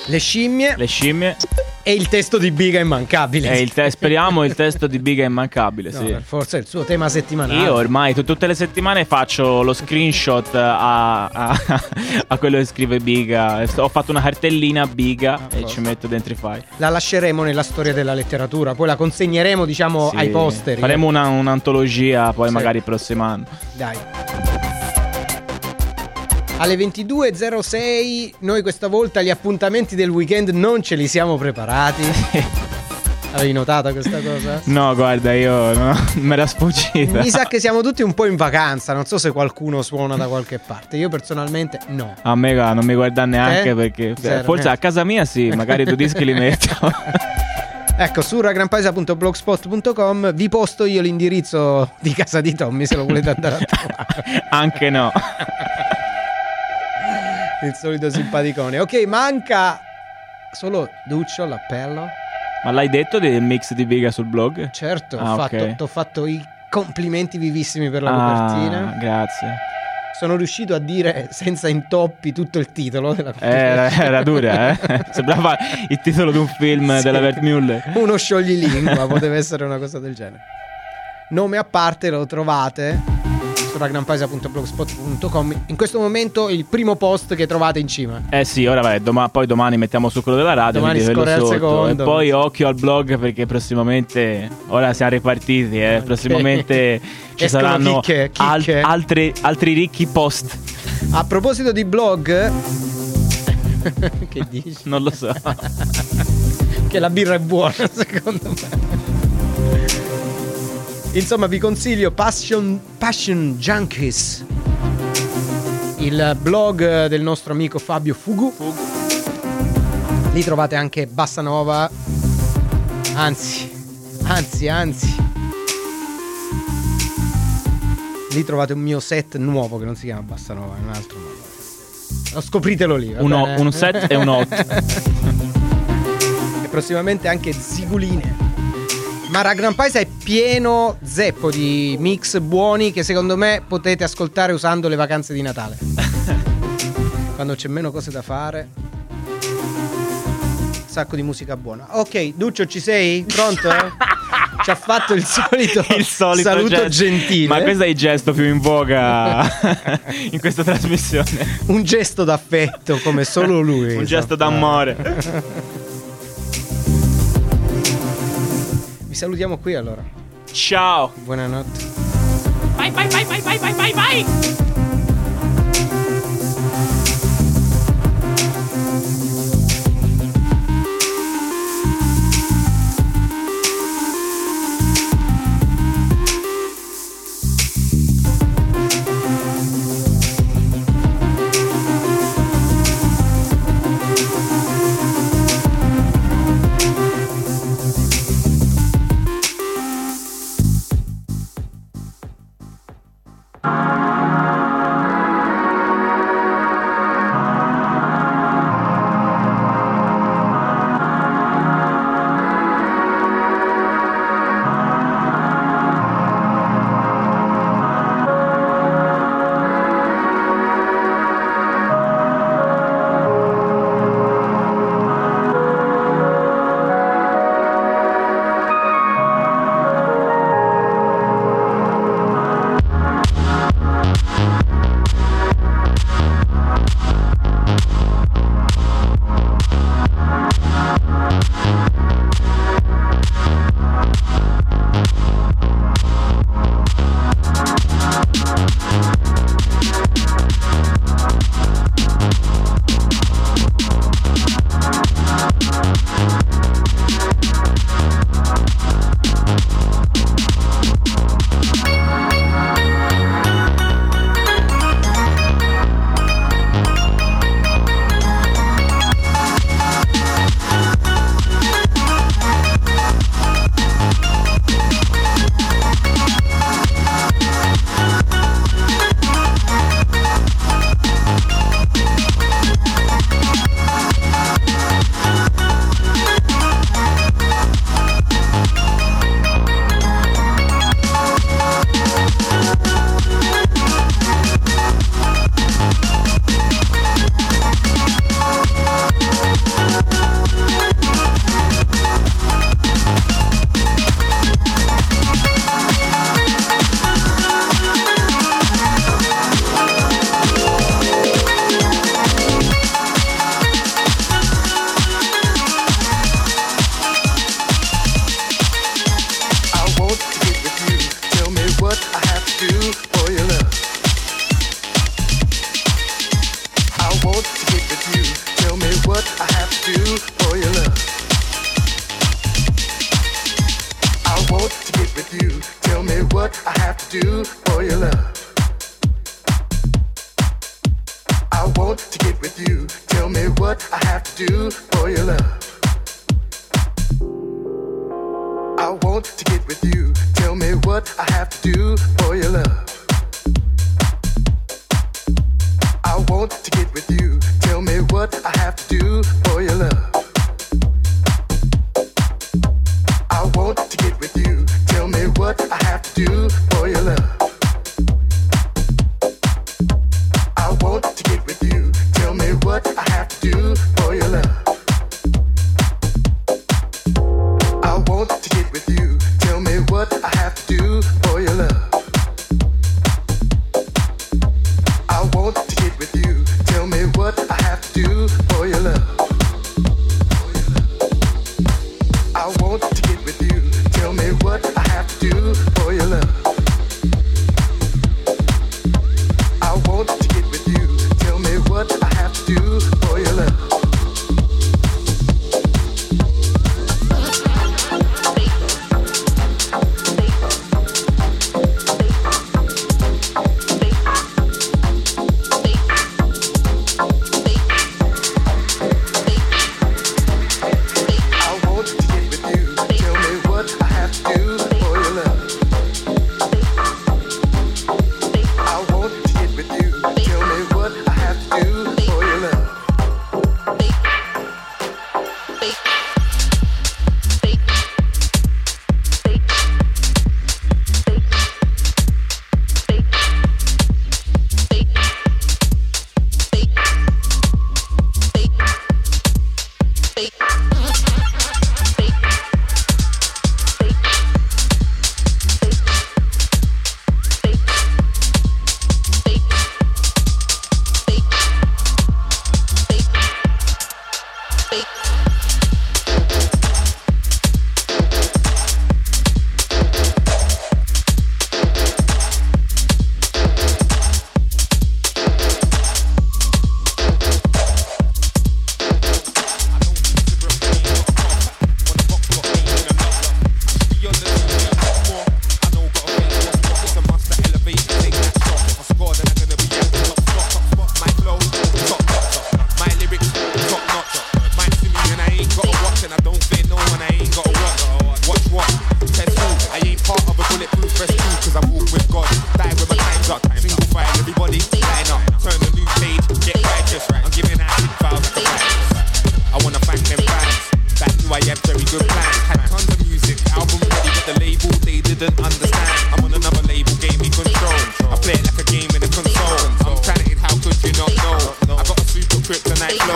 Speaker 2: Le scimmie
Speaker 3: Le scimmie.
Speaker 2: e il testo di Biga immancabile.
Speaker 3: E il te- speriamo il testo di Biga è immancabile,
Speaker 2: No,
Speaker 3: sì.
Speaker 2: forza è il suo tema settimanale.
Speaker 3: Io ormai tu- tutte le settimane faccio lo screenshot a, a- a quello che scrive Biga. Ho fatto una cartellina Biga e ci metto dentro i file.
Speaker 2: La lasceremo nella storia della letteratura, poi la consegneremo, diciamo,
Speaker 3: Sì.
Speaker 2: ai posteri.
Speaker 3: Faremo una- un'antologia poi
Speaker 2: Sì.
Speaker 3: magari il prossimo anno.
Speaker 2: Dai. Alle 22.06 noi questa volta gli appuntamenti del weekend non ce li siamo preparati. Avevi notato questa cosa?
Speaker 3: No, guarda, io no, me era sfuggita.
Speaker 2: Mi sa che siamo tutti un po' in vacanza, non so se qualcuno suona da qualche parte. Io personalmente no.
Speaker 3: A me non mi guarda neanche
Speaker 2: Eh?
Speaker 3: perché
Speaker 2: Zero,
Speaker 3: forse
Speaker 2: neanche.
Speaker 3: a casa mia sì, magari due dischi li metto.
Speaker 2: Ecco, su ragranpaisa.blogspot.com vi posto io l'indirizzo di casa di Tommy se lo volete andare a trovare.
Speaker 3: Anche no.
Speaker 2: Il solito simpaticone. Ok, manca solo Duccio l'appello.
Speaker 3: Ma l'hai detto del mix di Biga sul blog?
Speaker 2: Certo,
Speaker 3: Ah,
Speaker 2: ho fatto,
Speaker 3: ok.
Speaker 2: t'ho fatto i complimenti vivissimi per la
Speaker 3: Ah,
Speaker 2: copertina.
Speaker 3: grazie.
Speaker 2: Sono riuscito a dire senza intoppi tutto il titolo della
Speaker 3: Eh, Era, era dura, eh? Sembrava il titolo di un film
Speaker 2: Sì.
Speaker 3: della Bert Muller.
Speaker 2: Uno scioglilingua, poteva essere una cosa del genere. Nome a parte lo trovate ragnampaisa.blogspot.com. In questo momento il primo post che trovate in cima.
Speaker 3: Eh sì, ora vai, doma- poi domani mettiamo su quello della radio,
Speaker 2: Domani scorre al secondo.
Speaker 3: E poi occhio al blog perché prossimamente, ora siamo ripartiti, eh, prossimamente ci saranno
Speaker 2: chicche,
Speaker 3: al-
Speaker 2: chicche.
Speaker 3: altri, altri ricchi post.
Speaker 2: A proposito di blog, che dici?
Speaker 3: Non lo so.
Speaker 2: che la birra è buona, secondo me. Insomma, vi consiglio Passion, Passion Junkies, il blog del nostro amico Fabio Fugu. Lì trovate anche Bassa Nova. Anzi, anzi, anzi. Lì trovate un mio set nuovo che non si chiama Bassa Nova, è un altro nome. Lo scopritelo lì.
Speaker 3: Uno-
Speaker 2: bene?
Speaker 3: un set e un otto.
Speaker 2: e prossimamente anche Ziguline. Ma Ragnar Paisa è pieno zeppo di mix buoni che secondo me potete ascoltare usando le vacanze di Natale. Quando c'è meno cose da fare. Un sacco di musica buona. Ok, Duccio, ci sei? Pronto? Ci ha fatto il solito,
Speaker 3: Il solito
Speaker 2: saluto
Speaker 3: gesto.
Speaker 2: gentile.
Speaker 3: Ma questo è il gesto più in voga in questa trasmissione.
Speaker 2: Un gesto d'affetto come solo lui.
Speaker 3: Un
Speaker 2: sa
Speaker 3: gesto d'amore.
Speaker 2: Salutiamo qui allora.
Speaker 3: Ciao.
Speaker 2: Buonanotte.
Speaker 12: Vai, vai, vai, vai, vai, vai, vai, vai!
Speaker 35: Have to do for your love.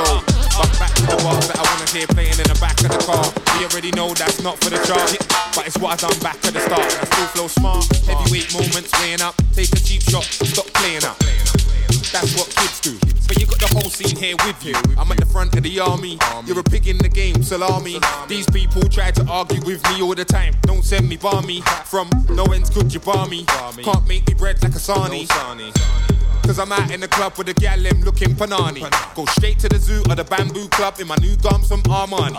Speaker 36: Flow. But back to the bars that I wanna hear playing in the back of the car. We already know that's not for the chart, but it's what I done back at the start. I still flow smart, heavyweight moments weighing up. Take a cheap shot, stop playing up. That's what kids do. But you got the whole scene here with you. I'm at the front of the army. You're a pig in the game, salami. These people try to argue with me all the time. Don't send me barmy. From no ends could you bar me. Can't make me bread like a sarnie. Cause I'm out in the club with a gal them looking panani. Go straight to the zoo or the bamboo club in my new gums from Armani.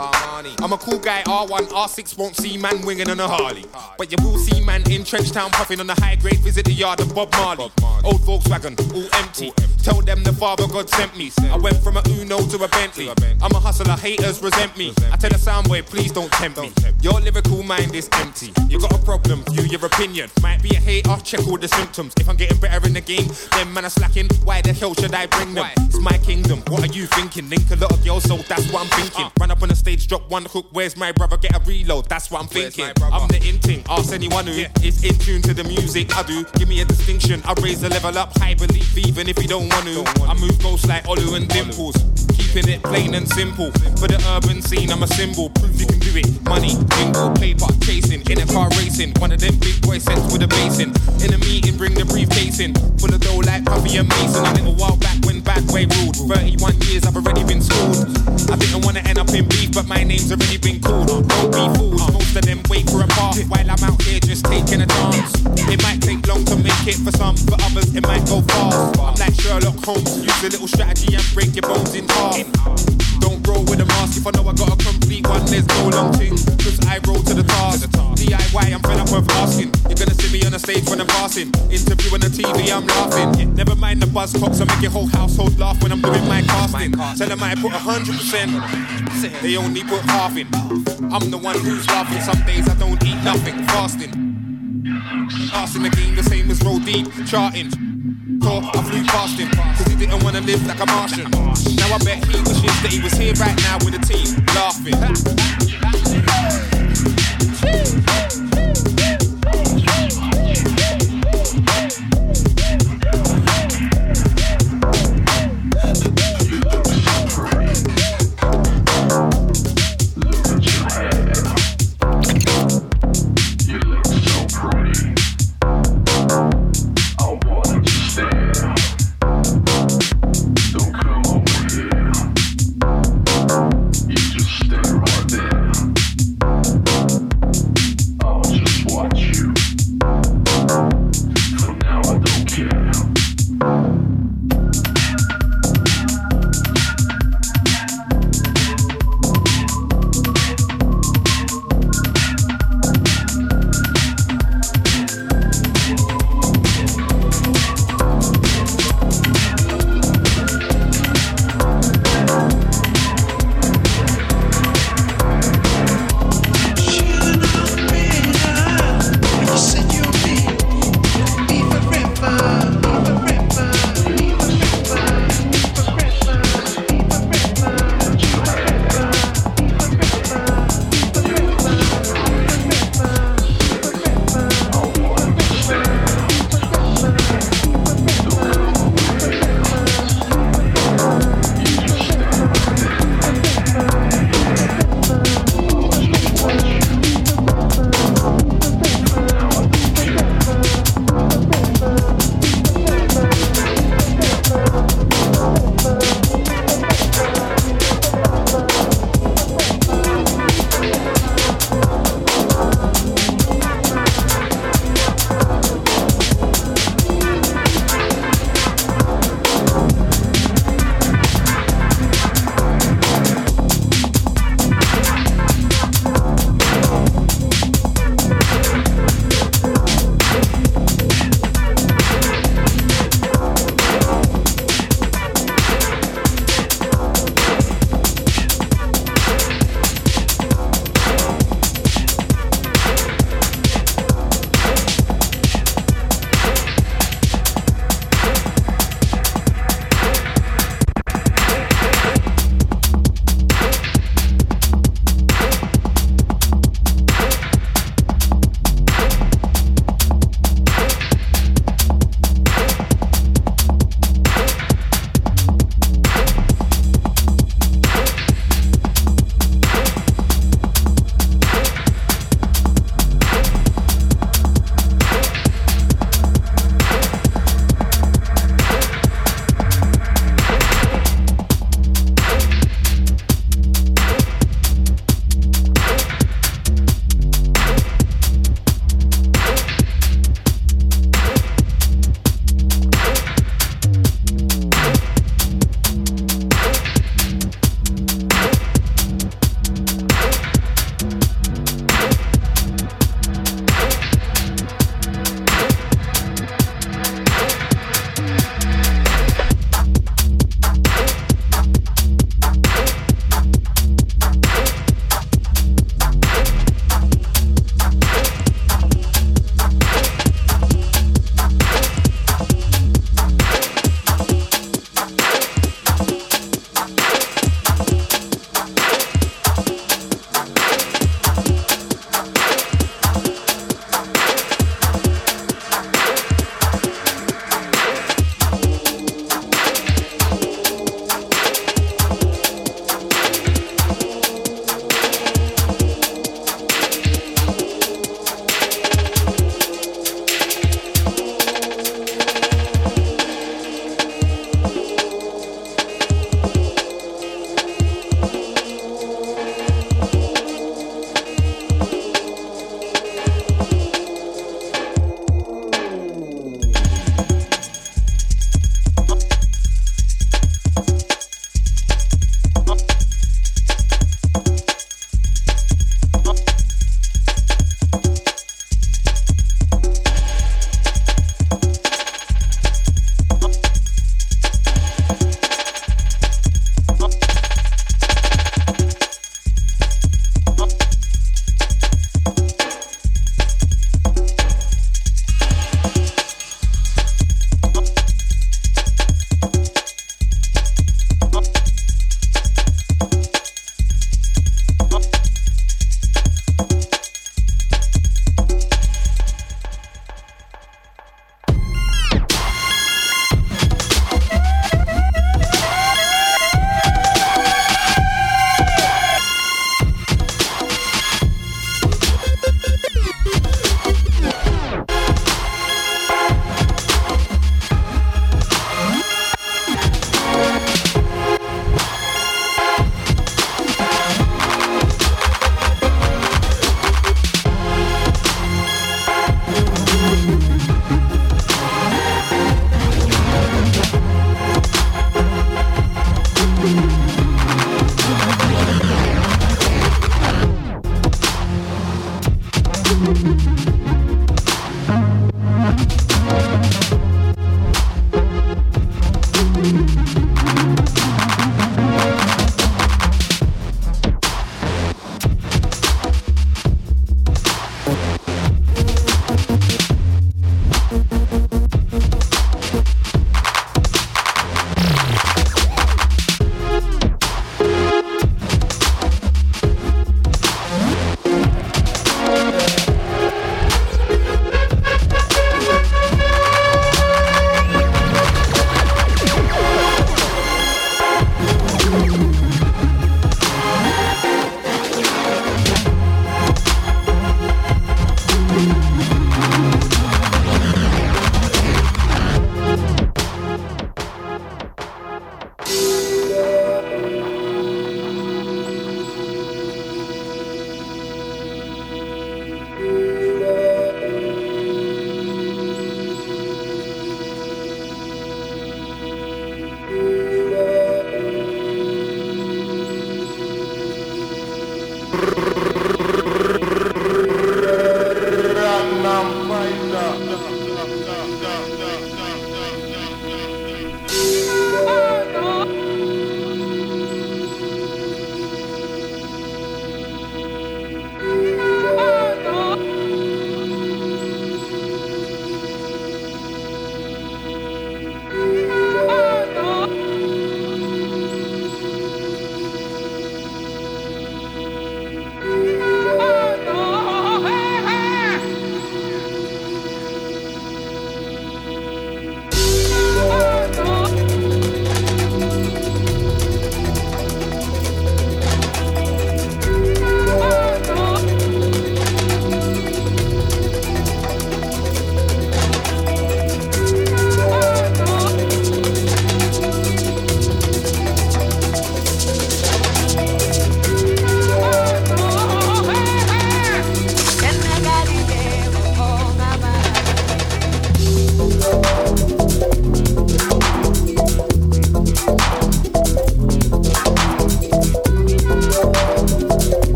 Speaker 36: I'm a cool guy, R1, R6 won't see man winging on a Harley. But you will see man in Trench Town puffing on a high grade visit the yard of Bob Marley. Old Volkswagen, all empty. Tell them the father God sent me. I went from a Uno to a Bentley. I'm a hustler, haters resent me. I tell a soundboy, please don't tempt me. Your lyrical mind is empty. You got a problem, view your opinion. Might be a hater, check all the symptoms. If I'm getting better in the game, then man are slacking. Why the hell should I bring them? It's my kingdom. What are you thinking? Link a lot of girls, so that's what I'm thinking. Run up on the stage, drop one hook. Where's my brother? Get a reload. That's what I'm thinking. I'm the in thing. Ask anyone who is in tune to the music I do. Give me a distinction. I raise the level up high, believe even if you don't want to. I move ghosts like Olu and Dimples. Keeping it plain and simple. For the urban scene, I'm a symbol. Proof you can do it. Money, bingo, paper, chasing. In a car racing. One of them big boy sets with a basin. In a meeting, bring the briefcase in. Full of dough like And Mason. A little while back when bad way ruled. 31 years, I've already been schooled. I didn't wanna end up in beef, but my name's already been called. Don't be fooled. Most of them wait for a path while I'm out here just taking a chance. It might take long to make it for some, for others it might go fast. I'm like Sherlock Holmes, use a little strategy and break your bones in half. Don't roll with a mask if I know I got a complete one, there's no long. Cause I roll to the task. DIY, I'm fed up with asking. You're gonna see me on the stage when I'm passing. Interviewing the TV, I'm laughing. Never mind the buzz cops, I make your whole household laugh when I'm doing my casting. Tell them I put 100%, they only put half in. I'm the one who's laughing. Some days I don't eat nothing, fasting. Passing the game the same as roll deep, charting. Talk, I flew past him, cause he didn't wanna live like a Martian. Now I bet he wishes that he was here right now with the team, laughing.